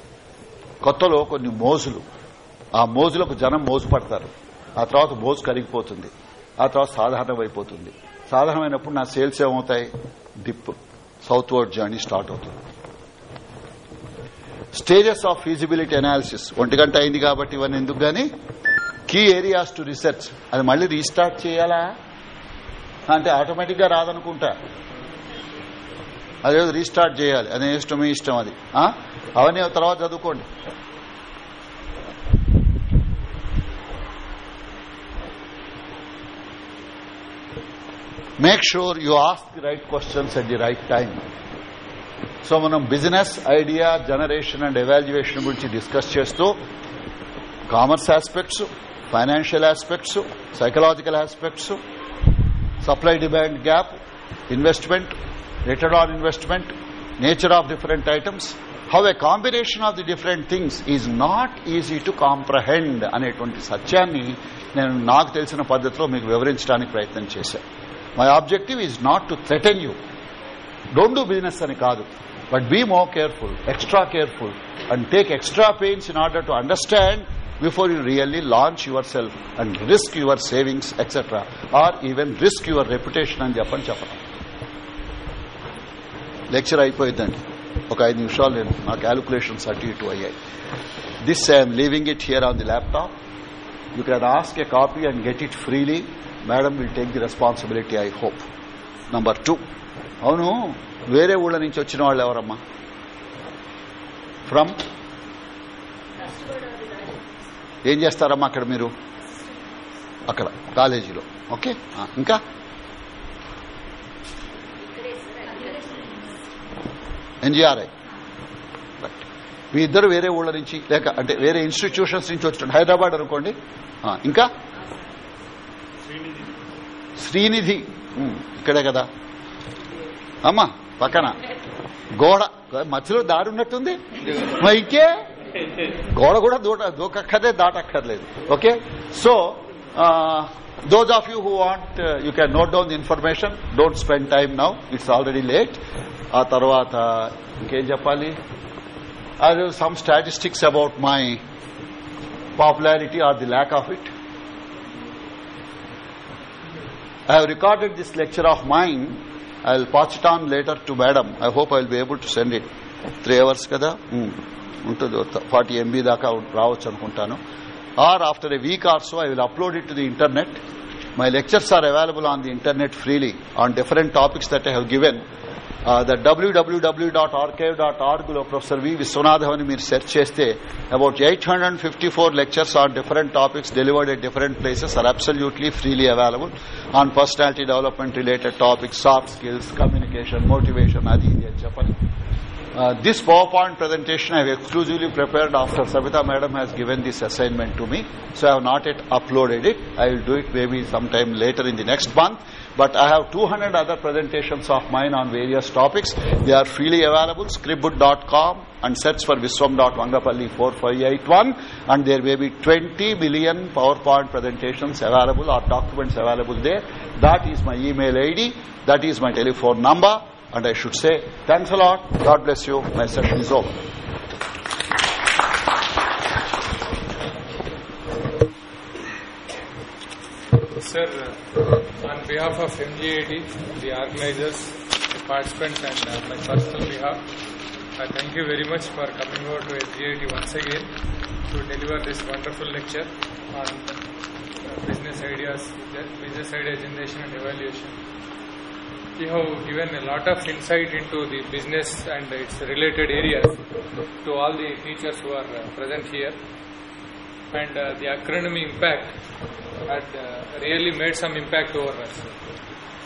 కొత్తలో కొన్ని మోజులు. ఆ మోజులకు జనం మోజు పడతారు ఆ తర్వాత మోజు కరిగిపోతుంది. ఆ తర్వాత సాధారణమైపోతుంది. సాధారణమైనప్పుడు నా సేల్స్ ఏమవుతాయి? Dip. Southward journey start అవుతుంది. Stages of feasibility analysis. ఒంటి గంట అయింది కాబట్టి ఇవన్నీ ఎందుకు గాని? Key areas to research. అది మళ్ళీ రీస్టార్ట్ చేయాలా? అంటే ఆటోమేటిక్గా రాదనుకుంటా. అదే రీస్టార్ట్ చేయాలి. అదే ఇష్టం ఇష్టం అది. అవన్నీ తర్వాత చదువుకోండి. Make sure you ask the right questions at the right time so మనం business idea generation and evaluation గురించి డిస్కస్ చేస్తూ commerce aspects financial aspects psychological aspects supply demand gap investment return on investment nature of different items how a combination of the different things is not easy to comprehend అనేటువంటి సత్యాన్ని నేను నాకు తెలిసిన పద్ధతిలో మీకు వివరించడానికి ప్రయత్నం చేశాను. My objective is not to threaten you don't do business అని కాదు. But be more careful extra careful and take extra pains in order to understand before you really launch yourself and risk your savings etcetera or even risk your reputation అని చెప్పని చెప్పడం lecture అయిపోయిందండి ఒక ఐదు నిమిషాలు నేను నా క్యాలిక్యులేషన్స్ అటు ఇటు అయ్యాయి. This I'm leaving it here on the laptop you can ask a copy and get it freely madam will take the responsibility I hope number two అవును వేరే ఊళ్ళ నుంచి వచ్చిన వాళ్ళు ఎవరమ్మా? ఫ్రమ్ ఏం చేస్తారమ్మా అక్కడ మీరు? అక్కడ కాలేజీలో. ఓకే ఇంకా? ఎన్జిఆర్ఐ మీ ఇద్దరు వేరే ఊళ్ళ నుంచి లేక అంటే వేరే ఇన్స్టిట్యూషన్స్ నుంచి వచ్చిన హైదరాబాద్ అనుకోండి. ఇంకా? శ్రీనిధి. ఇక్కడే కదా. అమ్మా పక్కన. గోడ. మధ్యలో దారి ఉన్నట్టుంది. మరి ఇంకే గోడ కూడా దూట దూకక్కదే దాటక్కర్లేదు. Okay? So those of you who want you can note down the information don't spend time now it's already late ఆ తర్వాత ఇంకేం చెప్పాలి? అది some statistics about my popularity or the lack of it I have recorded this lecture of mine. I will pass it on later to madam. I hope I will be able to send it. Three hours కదా Hmm. ఉంటుంది forty MB దాకా రావచ్చు అనుకుంటాను or after a week or so I will upload it to the internet my lectures are available on the internet freely on different topics that I have given the WWW dot archive dot ఆర్గ్లో professor V Viswanatham అని మీరు search చేస్తే about eight hundred fifty four lectures on different topics delivered at different places or absolutely freely available on personality development related topics soft skills communication motivation అది ఇది అని చెప్పని Uh, this PowerPoint presentation I have exclusively prepared after Savita madam has given this assignment to me. So I have not yet uploaded it. I will do it maybe sometime later in the next month. But I have 200 other presentations of mine on various topics. They are freely available. Scribbook.com and search for Viswam.Vangapalli 4581 and there may be 20 million PowerPoint presentations available or documents available there. That is my email ID. That is my telephone number. And I should say, thanks a lot. God bless you. My session is over. Sir, on behalf of MGAT, the organizers, the participants, and uh, my personal behalf, I thank you very much for coming over to SGAT once again to deliver this wonderful lecture on uh, business ideas, business idea generation and evaluation. You have given a lot of insight into the business and its related areas to all the teachers who are uh, present here. And uh, the acronym impact had uh, really made some impact over us.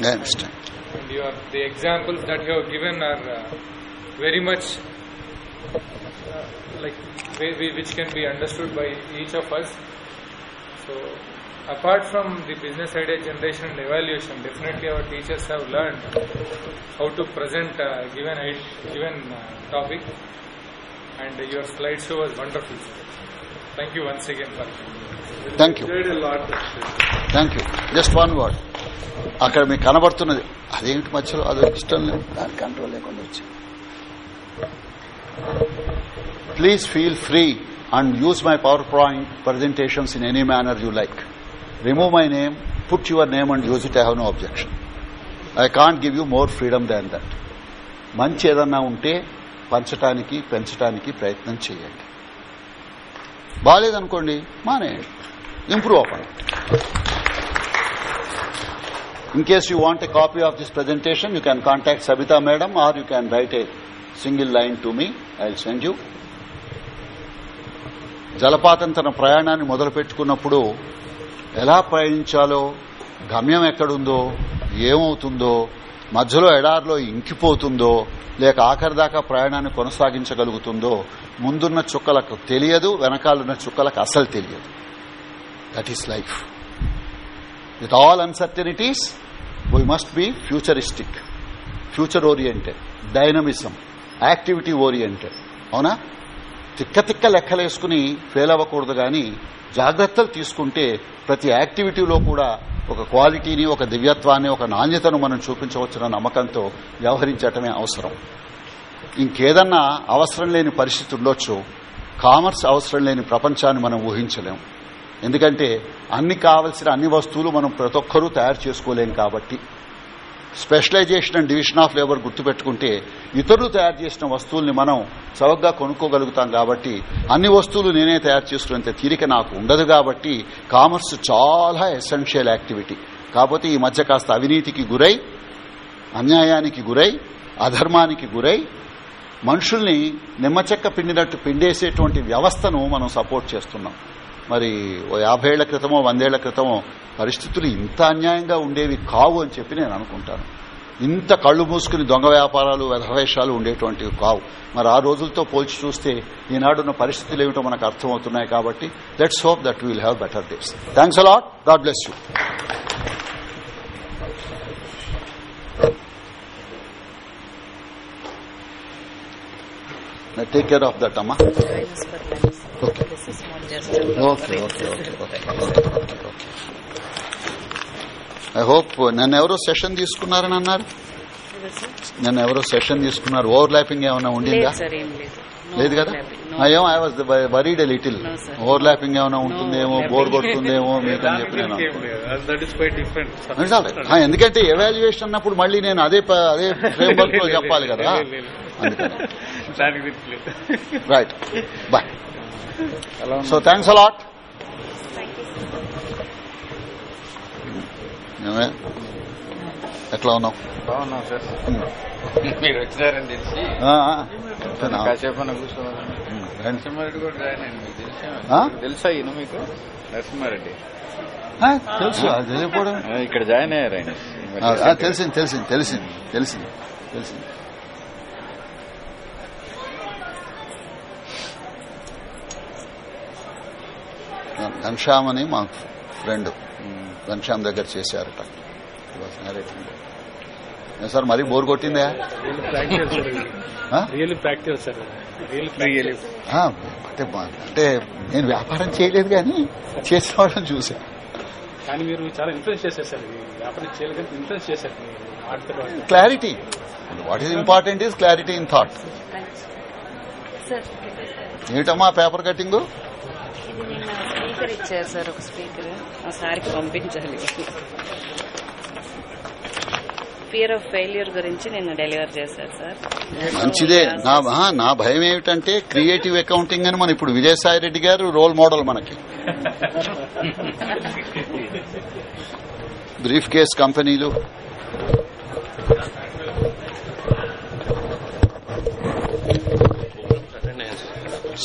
I understand. And your, the examples that you have given are uh, very much uh, like which can be understood by each of us. So, apart from the business idea generation and evaluation, definitely our teachers have learned how to present a given given uh, topic, and your slideshow was wonderful. Thank you once again for. Thank you. Enjoyed a lot. Thank you just one word అక్కడ మీకు కనబడుతున్నది. అదేంటి మధ్యలో? అది ఇష్టం లేదు. దాని control లేకుండా వచ్చి. Please feel free and use my PowerPoint presentations in any manner you like remove my name put your name and use it I have no objection I can't give you more freedom than that మంచి ఏదన్నా ఉంటే పంచటానికి పెంచడానికి ప్రయత్నం చేయండి. బాగాలేదనుకోండి మానే improve అవ్వండి. In case you want a copy of this presentation you can contact Sabitha madam or you can write a single line to me I send you జలపాతం తన ప్రయాణాన్ని మొదలుపెట్టుకున్నప్పుడు ఎలా ప్రయాణించాలో గమ్యం ఎక్కడుందో ఏమవుతుందో మధ్యలో ఎడారిలో ఇంకిపోతుందో లేక ఆఖరి దాకా ప్రయాణాన్ని కొనసాగించగలుగుతుందో ముందున్న చుక్కలకు తెలియదు వెనకాలన్న చుక్కలకు అసలు తెలియదు. That is life with all uncertainties we must be futuristic future oriented dynamism activity oriented అవునా? తిక్క తిక్క లెక్కలేసుకుని ఫెయిల్ అవ్వకూడదు గాని జాగ్రత్తలు తీసుకుంటే ప్రతి యాక్టివిటీలో కూడా ఒక క్వాలిటీని ఒక దివ్యత్వాన్ని ఒక నాణ్యతను మనం చూపించవచ్చున్న నమ్మకంతో వ్యవహరించటమే అవసరం. ఇంకేదన్నా అవసరం లేని పరిస్థితి ఉండొచ్చు. కామర్స్ అవసరం లేని ప్రపంచాన్ని మనం ఊహించలేం. ఎందుకంటే అన్ని కావలసిన అన్ని వస్తువులు మనం ప్రతి ఒక్కరూ తయారు చేసుకోలేం కాబట్టి. Specialisation and division of labour గుర్తుపెట్టుకుంటే ఇతరులు తయారు చేసిన వస్తువుల్ని మనం చౌకగా కొనుక్కోగలుగుతాం కాబట్టి అన్ని వస్తువులు నేనే తయారు చేసుకునేంత తీరిక నాకు ఉండదు కాబట్టి కామర్స్ చాలా ఎసెన్షియల్ యాక్టివిటీ. కాకపోతే ఈ మధ్య కాస్త అవినీతికి గురై అన్యాయానికి గురై అధర్మానికి గురై మనుషుల్ని నిమ్మచెక్క పిండినట్టు పిండేసేటువంటి వ్యవస్థను మనం సపోర్ట్ చేస్తున్నాం. మరి ఓ యాభై క్రితమో వందేళ్ళ క్రితమో పరిస్థితులు ఇంత అన్యాయంగా ఉండేవి కావు అని చెప్పి నేను అనుకుంటాను. ఇంత కళ్ళు మూసుకుని దొంగ వ్యాపారాలు వ్యధవేషాలు ఉండేటువంటివి కావు. మరి ఆ రోజులతో పోల్చి చూస్తే ఈనాడున్న పరిస్థితులు ఏమిటో మనకు అర్థమవుతున్నాయి కాబట్టి let's hope that will have better days thanks a lot God bless you take care of that అమ్మా okay okay okay okay okay I hope నన్ను ఎవరో సెషన్ తీసుకున్నారని అన్నారు? నన్ను ఎవరో సెషన్ తీసుకున్నారు? ఓవర్ ల్యాపింగ్ ఏమైనా ఉండిందా? లేదు కదా. ఏమో I was worried little. Overlapping ఏమైనా ఉంటుందేమో. బోర్ కొడుతుందేమో? మీకు అని చెప్పి ఎందుకంటే ఎవాల్యుయేషన్ అన్నప్పుడు మళ్ళీ నేను అదే ప- అదే ఫ్రేమ్వర్క్లో చెప్పాలి కదా? అందుకని. Right bye so thanks a lot ఎట్లా ఉన్నావు? బాగున్నాం సార్ మీరు వచ్చినారని తెలిసి? కాసేపు రండి. నరసింహారెడ్డి కూడా జాయిన్ అయ్యింది మీకు తెలుసా? తెలుసా ఈయన మీకు? నరసింహారెడ్డి. తెలుసు. అది తెలియకపోవడం. ఇక్కడ జాయిన్ అయ్యారు ఆయన. తెలిసింది తెలిసింది తెలిసింది తెలిసింది తెలిసింది. ఘన్శ్యామ్ అని మా ఫ్రెండ్ ఘన్శ్యామ్ దగ్గర చేశారట. సార్ మరీ బోర్ కొట్టిందా? ఆ? Real practical sir real practical ఆ, అంటే అంటే నేను వ్యాపారం చేయలేదు కానీ చేసిన వాళ్ళని చూసా. కానీ మీరు చాలా ఇన్ఫ్లుయెన్స్ చేశారు సార్ ఈ వ్యాపారం చేయాలి కానీ ఇన్ఫ్లుయెన్స్ చేశారు మీరు. ఆడతారు వాటితో. Clarity what is important is clarity in thought sir ఏమిటమ్మా పేపర్ కటింగ్ నిన్న స్పీకర్ ఇచ్చారు సార్ ఒక స్పీకర్. ఆ సార్కి పంపించాలి. ఫియర్ ఆఫ్ ఫెయిల్యూర్ గురించి నిన్న డెలివర్ చేశారు సార్. మంచిదే. నా నా భయం ఏమిటంటే క్రియేటివ్ అకౌంటింగ్ అని మన ఇప్పుడు విజయసాయి రెడ్డి గారు రోల్ మోడల్ మనకి. బ్రీఫ్ కేస్ కంపెనీలు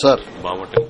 సార్ బాగుంటుంది.